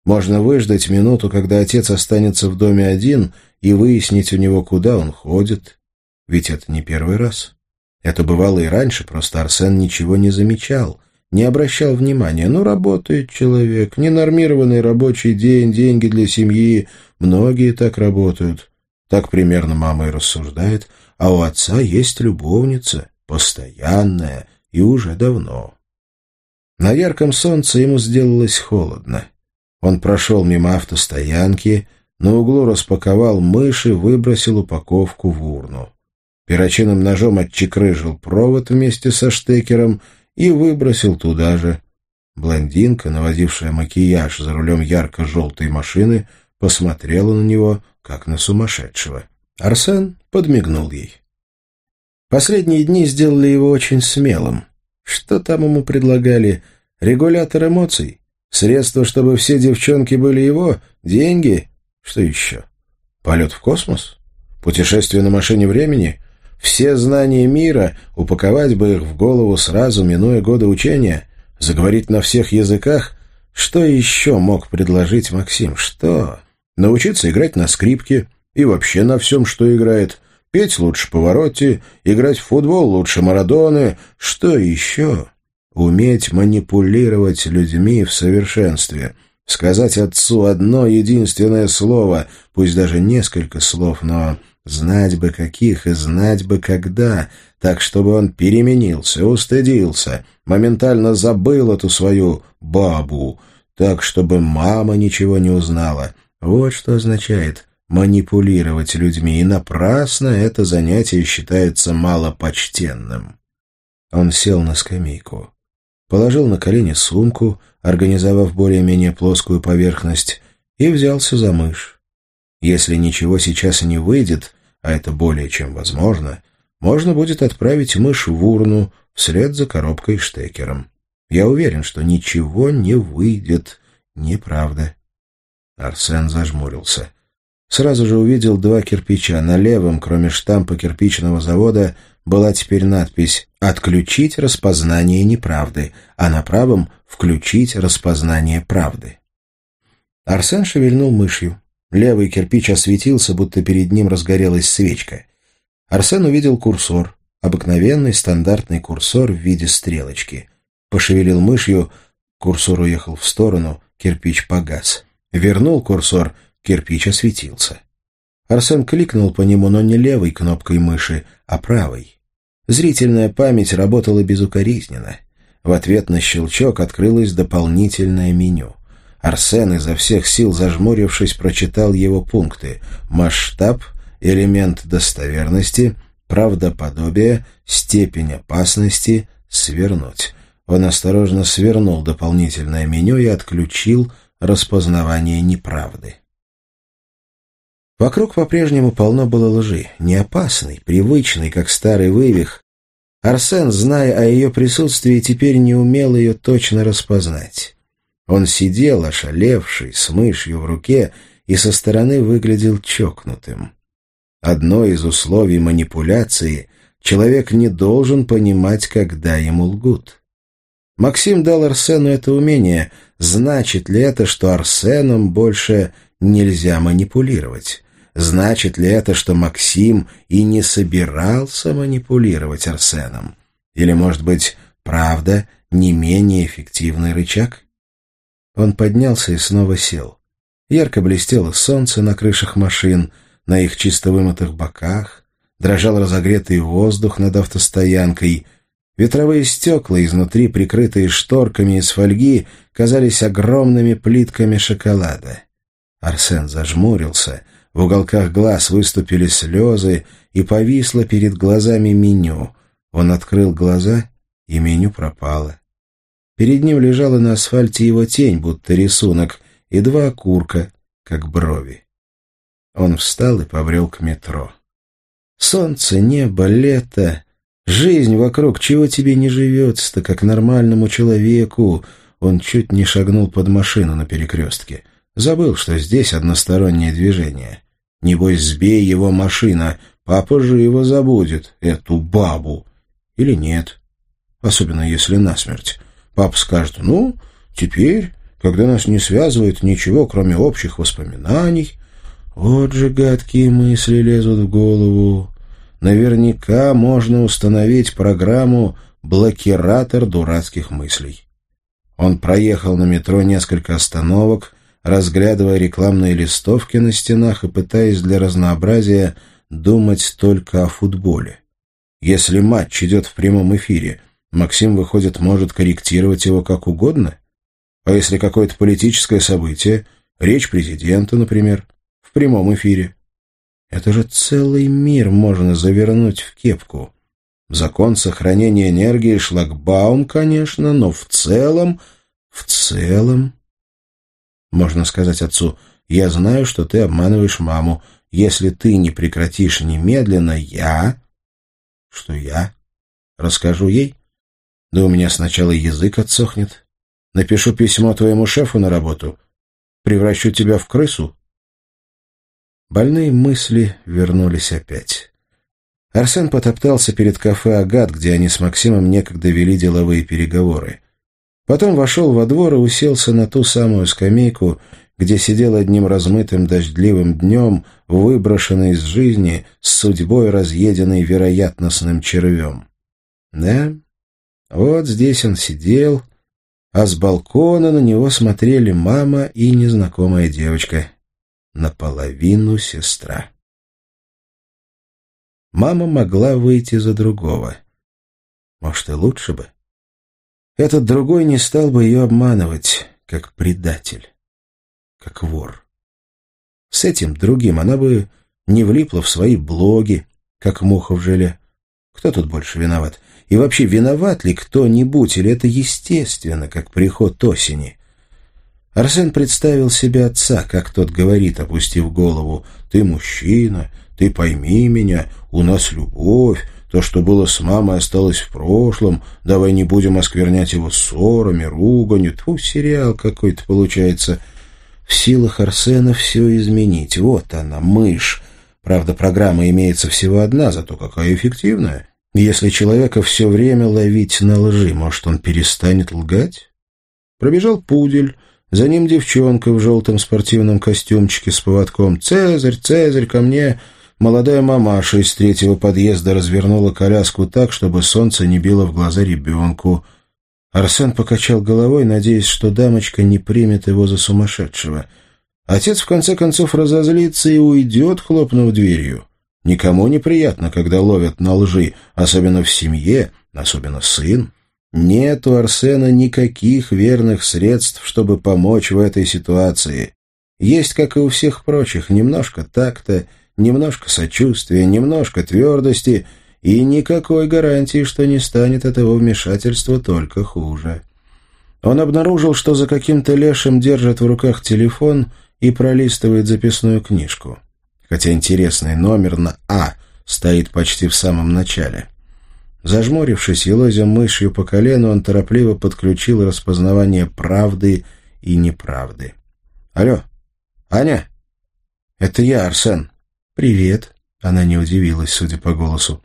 Можно выждать минуту, когда отец останется в доме один, и выяснить у него, куда он ходит. Ведь это не первый раз. Это бывало и раньше, просто Арсен ничего не замечал, не обращал внимания. Ну, работает человек, ненормированный рабочий день, деньги для семьи. Многие так работают. Так примерно мама и рассуждает. А у отца есть любовница, постоянная и уже давно. На ярком солнце ему сделалось холодно. Он прошел мимо автостоянки, на углу распаковал мышь и выбросил упаковку в урну. Перочинным ножом отчекрыжил провод вместе со штекером и выбросил туда же. Блондинка, наводившая макияж за рулем ярко-желтой машины, посмотрела на него, как на сумасшедшего. Арсен подмигнул ей. Последние дни сделали его очень смелым. Что там ему предлагали? Регулятор эмоций? Средства, чтобы все девчонки были его? Деньги? Что еще? Полет в космос? Путешествие на машине времени? Все знания мира, упаковать бы их в голову сразу, минуя годы учения, заговорить на всех языках? Что еще мог предложить Максим? Что? Научиться играть на скрипке и вообще на всем, что играет. Петь лучше Повороте, играть в футбол лучше Марадоны. Что еще? Уметь манипулировать людьми в совершенстве. Сказать отцу одно единственное слово, пусть даже несколько слов, но знать бы каких и знать бы когда, так чтобы он переменился, устыдился, моментально забыл эту свою бабу, так чтобы мама ничего не узнала. Вот что означает манипулировать людьми, и напрасно это занятие считается малопочтенным. Он сел на скамейку положил на колени сумку, организовав более-менее плоскую поверхность, и взялся за мышь. Если ничего сейчас не выйдет, а это более чем возможно, можно будет отправить мышь в урну вслед за коробкой штекером. Я уверен, что ничего не выйдет. Неправда. Арсен зажмурился. Сразу же увидел два кирпича. На левом, кроме штампа кирпичного завода, была теперь надпись «Отключить распознание неправды», а на правом «Включить распознание правды». Арсен шевельнул мышью. Левый кирпич осветился, будто перед ним разгорелась свечка. Арсен увидел курсор, обыкновенный стандартный курсор в виде стрелочки. Пошевелил мышью, курсор уехал в сторону, кирпич погас. Вернул курсор, кирпич осветился. Арсен кликнул по нему, но не левой кнопкой мыши, а правой. Зрительная память работала безукоризненно. В ответ на щелчок открылось дополнительное меню. Арсен изо всех сил зажмурившись прочитал его пункты «Масштаб», «Элемент достоверности», «Правдоподобие», «Степень опасности», «Свернуть». Он осторожно свернул дополнительное меню и отключил распознавание неправды. Вокруг по-прежнему полно было лжи, не опасной, привычной, как старый вывих. Арсен, зная о ее присутствии, теперь не умел ее точно распознать. Он сидел, ошалевший, с мышью в руке, и со стороны выглядел чокнутым. Одно из условий манипуляции — человек не должен понимать, когда ему лгут. Максим дал Арсену это умение. Значит ли это, что Арсеном больше нельзя манипулировать? Значит ли это, что Максим и не собирался манипулировать Арсеном? Или, может быть, правда не менее эффективный рычаг? Он поднялся и снова сел. Ярко блестело солнце на крышах машин, на их чисто вымытых боках, дрожал разогретый воздух над автостоянкой. Ветровые стекла, изнутри прикрытые шторками из фольги, казались огромными плитками шоколада. Арсен зажмурился — в уголках глаз выступили слезы, и повисло перед глазами меню. Он открыл глаза, и меню пропало. Перед ним лежала на асфальте его тень, будто рисунок, и два окурка, как брови. Он встал и побрел к метро. Солнце, небо, лето, жизнь вокруг, чего тебе не живется-то, как нормальному человеку. Он чуть не шагнул под машину на перекрестке. Забыл, что здесь одностороннее движение. Небось, сбей его машина, папа же его забудет, эту бабу. Или нет. Особенно если насмерть. Папа скажет, ну, теперь, когда нас не связывает ничего, кроме общих воспоминаний, вот же гадкие мысли лезут в голову. Наверняка можно установить программу «Блокиратор дурацких мыслей». Он проехал на метро несколько остановок, разглядывая рекламные листовки на стенах и пытаясь для разнообразия думать только о футболе. Если матч идет в прямом эфире, Максим, выходит, может корректировать его как угодно? А если какое-то политическое событие, речь президента, например, в прямом эфире? Это же целый мир можно завернуть в кепку. Закон сохранения энергии шлагбаум, конечно, но в целом, в целом... Можно сказать отцу, «Я знаю, что ты обманываешь маму. Если ты не прекратишь немедленно, я...» «Что я?» «Расскажу ей?» «Да у меня сначала язык отсохнет. Напишу письмо твоему шефу на работу. Превращу тебя в крысу». Больные мысли вернулись опять. Арсен потоптался перед кафе «Агат», где они с Максимом некогда вели деловые переговоры. Потом вошел во двор и уселся на ту самую скамейку, где сидел одним размытым дождливым днем, выброшенный из жизни, с судьбой разъеденный вероятностным червем. Да, вот здесь он сидел, а с балкона на него смотрели мама и незнакомая девочка, наполовину сестра. Мама могла выйти за другого. Может, и лучше бы. Этот другой не стал бы ее обманывать, как предатель, как вор. С этим другим она бы не влипла в свои блоги, как муха в желе. Кто тут больше виноват? И вообще, виноват ли кто-нибудь, или это естественно, как приход осени? Арсен представил себе отца, как тот говорит, опустив голову, «Ты мужчина, ты пойми меня, у нас любовь, то, что было с мамой, осталось в прошлом, давай не будем осквернять его ссорами, руганью. Тьфу, сериал какой-то получается. В силах Арсена все изменить. Вот она, мышь. Правда, программа имеется всего одна, зато какая эффективная. Если человека все время ловить на лжи, может, он перестанет лгать? Пробежал пудель, за ним девчонка в желтом спортивном костюмчике с поводком. «Цезарь, Цезарь, ко мне!» Молодая мамаша из третьего подъезда развернула коляску так, чтобы солнце не било в глаза ребенку. Арсен покачал головой, надеясь, что дамочка не примет его за сумасшедшего. Отец в конце концов разозлится и уйдет, хлопнув дверью. Никому неприятно, когда ловят на лжи, особенно в семье, особенно сын. Нет у Арсена никаких верных средств, чтобы помочь в этой ситуации. Есть, как и у всех прочих, немножко такта, немножко сочувствия, немножко твердости и никакой гарантии, что не станет этого вмешательства только хуже. Он обнаружил, что за каким-то лешим держит в руках телефон и пролистывает записную книжку. Хотя интересный номер на «А» стоит почти в самом начале. Зажмурившись и лозя мышью по колену, он торопливо подключил распознавание правды и неправды. «Алло, Аня?» «Это я, Арсен. «Привет», — она не удивилась, судя по голосу.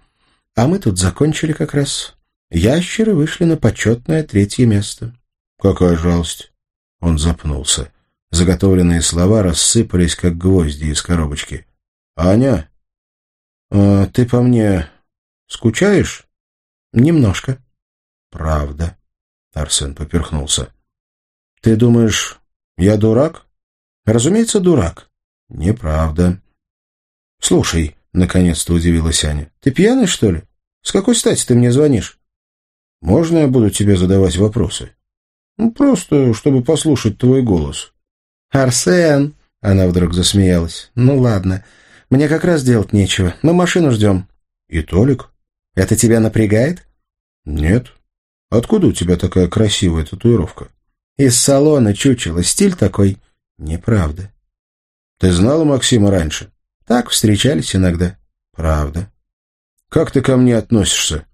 «А мы тут закончили как раз. Ящеры вышли на почетное третье место». «Какая жалость!» Он запнулся. Заготовленные слова рассыпались, как гвозди из коробочки. «Аня, а ты по мне скучаешь?» «Немножко». «Правда?» Арсен поперхнулся. «Ты думаешь, я дурак?» «Разумеется, дурак». «Неправда. «Слушай», — наконец-то удивилась Аня, — «ты пьяный, что ли? С какой стати ты мне звонишь?» «Можно я буду тебе задавать вопросы?» «Ну, просто, чтобы послушать твой голос». «Арсен!» — она вдруг засмеялась. «Ну, ладно. Мне как раз делать нечего. Мы машину ждем». «И Толик?» «Это тебя напрягает?» «Нет. Откуда у тебя такая красивая татуировка?» «Из салона чучело. Стиль такой». «Неправда». «Ты знала Максима раньше?» Так встречались иногда. Правда. Как ты ко мне относишься?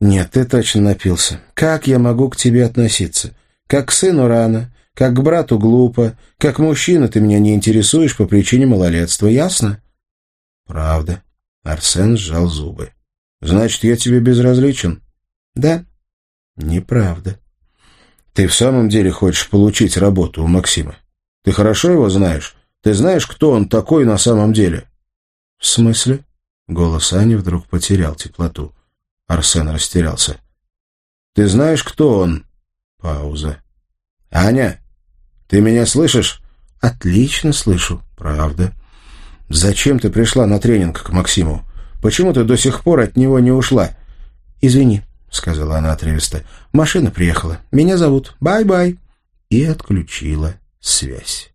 Нет, ты точно напился. Как я могу к тебе относиться? Как к сыну рано, как к брату глупо, как мужчина ты меня не интересуешь по причине малолетства, ясно? Правда. Арсен сжал зубы. Значит, я тебе безразличен? Да. Неправда. Ты в самом деле хочешь получить работу у Максима? Ты хорошо его знаешь? Ты знаешь, кто он такой на самом деле?» «В смысле?» Голос Ани вдруг потерял теплоту. Арсен растерялся. «Ты знаешь, кто он?» Пауза. «Аня, ты меня слышишь?» «Отлично слышу. Правда. Зачем ты пришла на тренинг к Максиму? Почему ты до сих пор от него не ушла?» «Извини», — сказала она отрывисто. «Машина приехала. Меня зовут. Bye-bye». И отключила связь.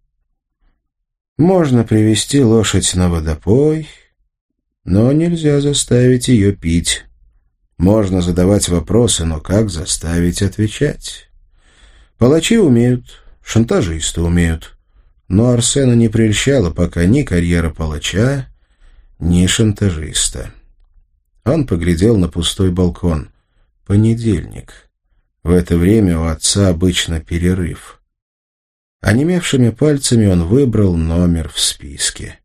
Можно привести лошадь на водопой, но нельзя заставить ее пить. Можно задавать вопросы, но как заставить отвечать? Палачи умеют, шантажисты умеют. Но Арсена не прельщала пока ни карьера палача, ни шантажиста. Он поглядел на пустой балкон. Понедельник. В это время у отца обычно перерыв. Онемевшими пальцами он выбрал номер в списке.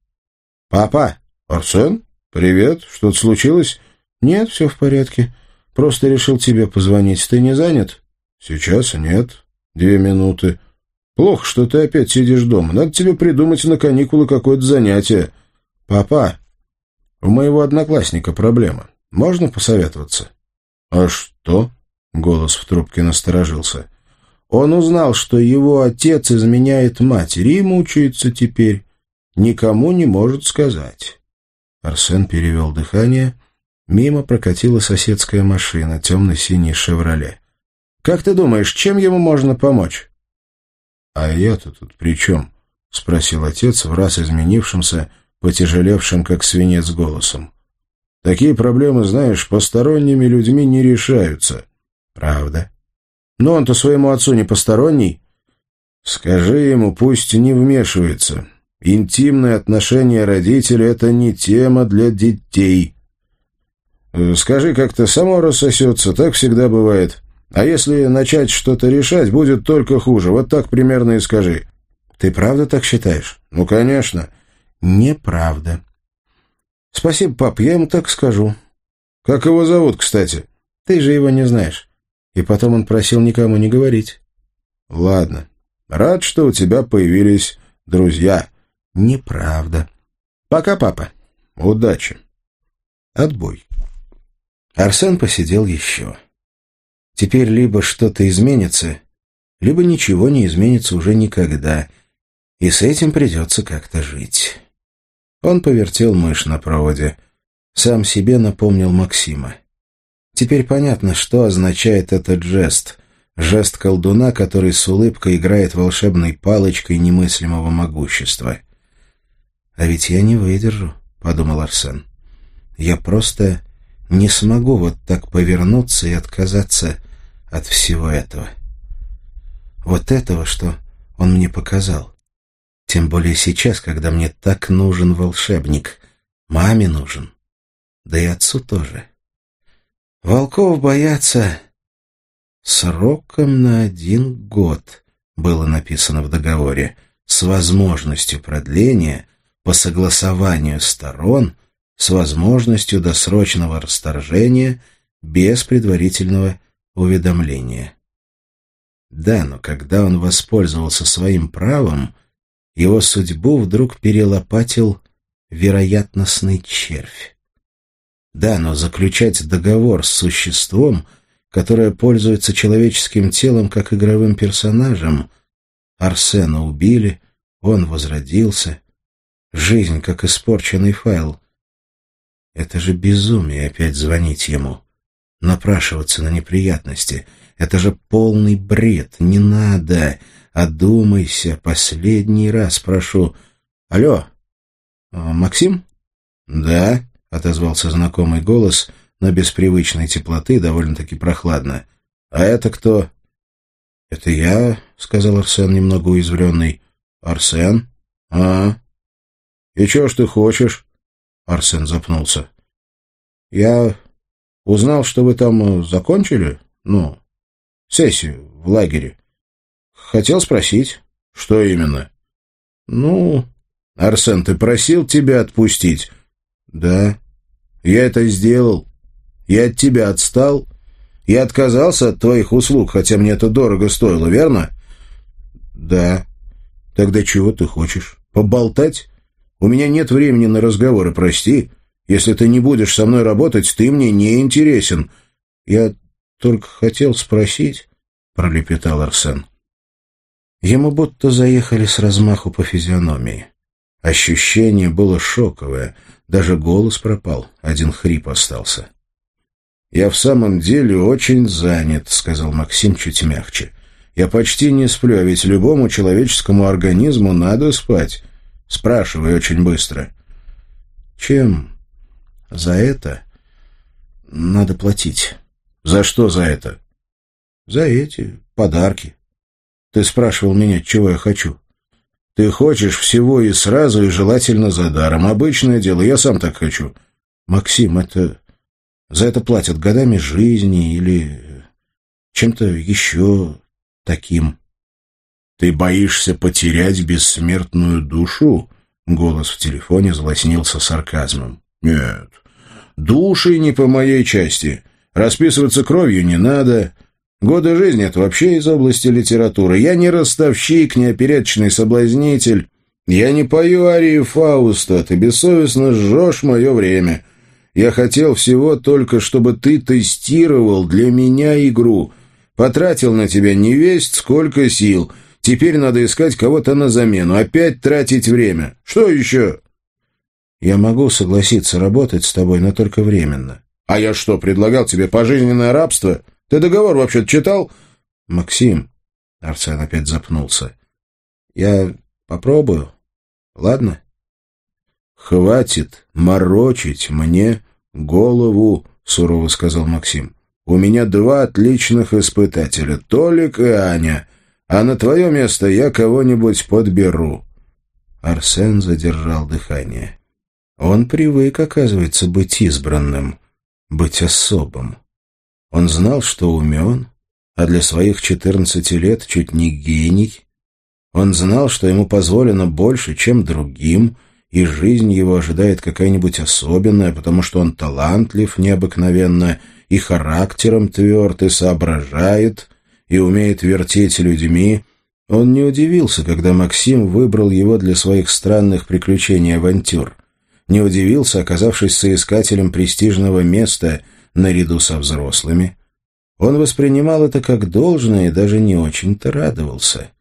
«Папа!» «Арсен? Привет. Что-то случилось?» «Нет, все в порядке. Просто решил тебе позвонить. Ты не занят?» «Сейчас нет. Две минуты. Плохо, что ты опять сидишь дома. Надо тебе придумать на каникулы какое-то занятие». «Папа, у моего одноклассника проблема. Можно посоветоваться?» «А что?» — голос в трубке насторожился. «Он узнал, что его отец изменяет матери и мучается теперь. Никому не может сказать». Арсен перевел дыхание. Мимо прокатила соседская машина, темно-синий «Шевроле». «Как ты думаешь, чем ему можно помочь?» «А я-то тут при чем?» — спросил отец в раз изменившимся, потяжелевшим, как свинец, голосом. «Такие проблемы, знаешь, посторонними людьми не решаются». «Правда. Но он-то своему отцу не посторонний». «Скажи ему, пусть не вмешивается. Интимные отношения родителей — это не тема для детей. Э, скажи, как-то само рассосется, так всегда бывает. А если начать что-то решать, будет только хуже. Вот так примерно и скажи. Ты правда так считаешь? Ну, конечно. Неправда. Спасибо, пап, я ему так скажу. Как его зовут, кстати? Ты же его не знаешь. И потом он просил никому не говорить. Ладно. Рад, что у тебя появились друзья. Неправда. Пока, папа. Удачи. Отбой. Арсен посидел еще. Теперь либо что-то изменится, либо ничего не изменится уже никогда, и с этим придется как-то жить. Он повертел мышь на проводе. Сам себе напомнил Максима. Теперь понятно, что означает этот жест. Жест колдуна, который с улыбкой играет волшебной палочкой немыслимого могущества — «А ведь я не выдержу», — подумал Арсен. «Я просто не смогу вот так повернуться и отказаться от всего этого. Вот этого, что он мне показал. Тем более сейчас, когда мне так нужен волшебник. Маме нужен. Да и отцу тоже. Волков боятся сроком на один год, было написано в договоре, с возможностью продления по согласованию сторон с возможностью досрочного расторжения без предварительного уведомления. Да, но когда он воспользовался своим правом, его судьбу вдруг перелопатил вероятностный червь. Да, но заключать договор с существом, которое пользуется человеческим телом как игровым персонажем, Арсена убили, он возродился, Жизнь, как испорченный файл. Это же безумие опять звонить ему. Напрашиваться на неприятности. Это же полный бред. Не надо. Одумайся. Последний раз прошу. Алло. А, Максим? Да, отозвался знакомый голос, но без привычной теплоты, довольно-таки прохладно. А это кто? Это я, сказал Арсен, немного уязвленный. Арсен? А, «И чего ж ты хочешь?» Арсен запнулся. «Я узнал, что вы там э, закончили, ну, сессию в лагере. Хотел спросить, что именно?» «Ну, Арсен, ты просил тебя отпустить?» «Да, я это сделал. Я от тебя отстал. Я отказался от твоих услуг, хотя мне это дорого стоило, верно?» «Да. Тогда чего ты хочешь? Поболтать?» У меня нет времени на разговоры, прости. Если ты не будешь со мной работать, ты мне не интересен. Я только хотел спросить, — пролепетал Арсен. Ему будто заехали с размаху по физиономии. Ощущение было шоковое, даже голос пропал, один хрип остался. «Я в самом деле очень занят», — сказал Максим чуть мягче. «Я почти не сплю, а ведь любому человеческому организму надо спать. Спрашивай очень быстро. Чем за это надо платить? За что за это? За эти подарки. Ты спрашивал меня, чего я хочу. Ты хочешь всего и сразу, и желательно за даром. Обычное дело, я сам так хочу. Максим, это... За это платят годами жизни или чем-то еще таким. Ты боишься потерять бессмертную душу? Голос в телефоне злоснился сарказмом. «Нет, души не по моей части. Расписываться кровью не надо. Годы жизни — это вообще из области литературы. Я не ростовщик, не опереточный соблазнитель. Я не пою арии Фауста. Ты бессовестно жжешь мое время. Я хотел всего только, чтобы ты тестировал для меня игру. Потратил на тебя не весть сколько сил. Теперь надо искать кого-то на замену. Опять тратить время. Что еще?» «Я могу согласиться работать с тобой, но только временно». «А я что, предлагал тебе пожизненное рабство? Ты договор вообще читал?» «Максим...» — Арсен опять запнулся. «Я попробую. Ладно?» «Хватит морочить мне голову», — сурово сказал Максим. «У меня два отличных испытателя, Толик и Аня, а на твое место я кого-нибудь подберу». Арсен задержал дыхание. Он привык, оказывается, быть избранным, быть особым. Он знал, что умен, а для своих четырнадцати лет чуть не гений. Он знал, что ему позволено больше, чем другим — и жизнь его ожидает какая-нибудь особенная, потому что он талантлив необыкновенно, и характером тверд, и соображает, и умеет вертеть людьми, он не удивился, когда Максим выбрал его для своих странных приключений авантюр. Не удивился, оказавшись соискателем престижного места наряду со взрослыми. Он воспринимал это как должное и даже не очень-то радовался.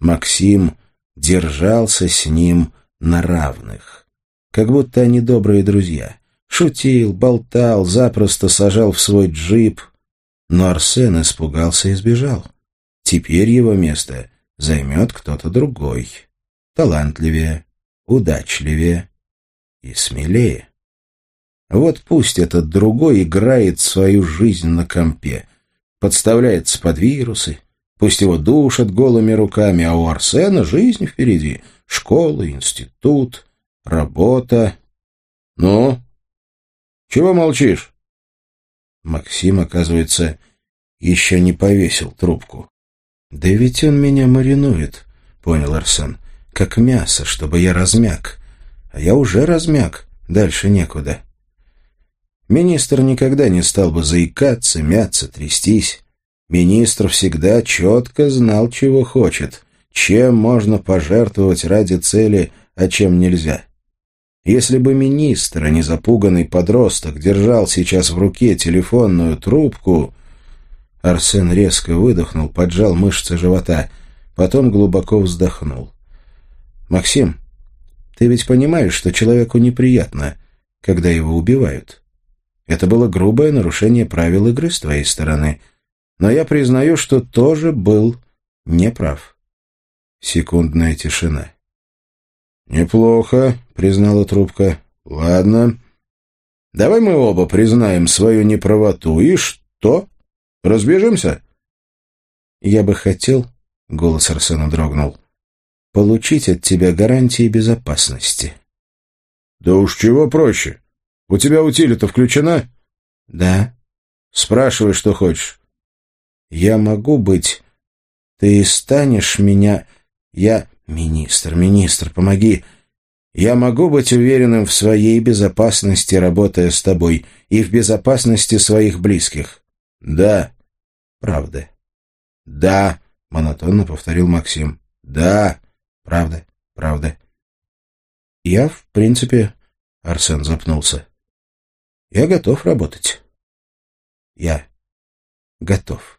Максим держался с ним на равных. Как будто они добрые друзья. Шутил, болтал, запросто сажал в свой джип. Но Арсен испугался и сбежал. Теперь его место займет кто-то другой. Талантливее, удачливее и смелее. Вот пусть этот другой играет свою жизнь на компе, подставляется под вирусы, пусть его душат голыми руками, а у Арсена жизнь впереди — Школа, институт, работа. Ну? Чего молчишь? Максим, оказывается, еще не повесил трубку. «Да ведь он меня маринует», — понял Арсен, — «как мясо, чтобы я размяк. А я уже размяк, дальше некуда». Министр никогда не стал бы заикаться, мяться, трястись. Министр всегда четко знал, чего хочет чем можно пожертвовать ради цели, а чем нельзя. Если бы министр, а не запуганный подросток, держал сейчас в руке телефонную трубку... Арсен резко выдохнул, поджал мышцы живота, потом глубоко вздохнул. «Максим, ты ведь понимаешь, что человеку неприятно, когда его убивают? Это было грубое нарушение правил игры с твоей стороны, но я признаю, что тоже был неправ». Секундная тишина. «Неплохо», — признала трубка. «Ладно. Давай мы оба признаем свою неправоту. И что? Разбежимся?» «Я бы хотел», — голос Арсена дрогнул, — «получить от тебя гарантии безопасности». «Да уж чего проще. У тебя утиля-то включена?» «Да». «Спрашивай, что хочешь». «Я могу быть... Ты станешь меня...» Я... Министр, министр, помоги. Я могу быть уверенным в своей безопасности, работая с тобой, и в безопасности своих близких. Да. Правда. Да, монотонно повторил Максим. Да. Правда, правда. Я, в принципе, Арсен запнулся. Я готов работать. Я готов.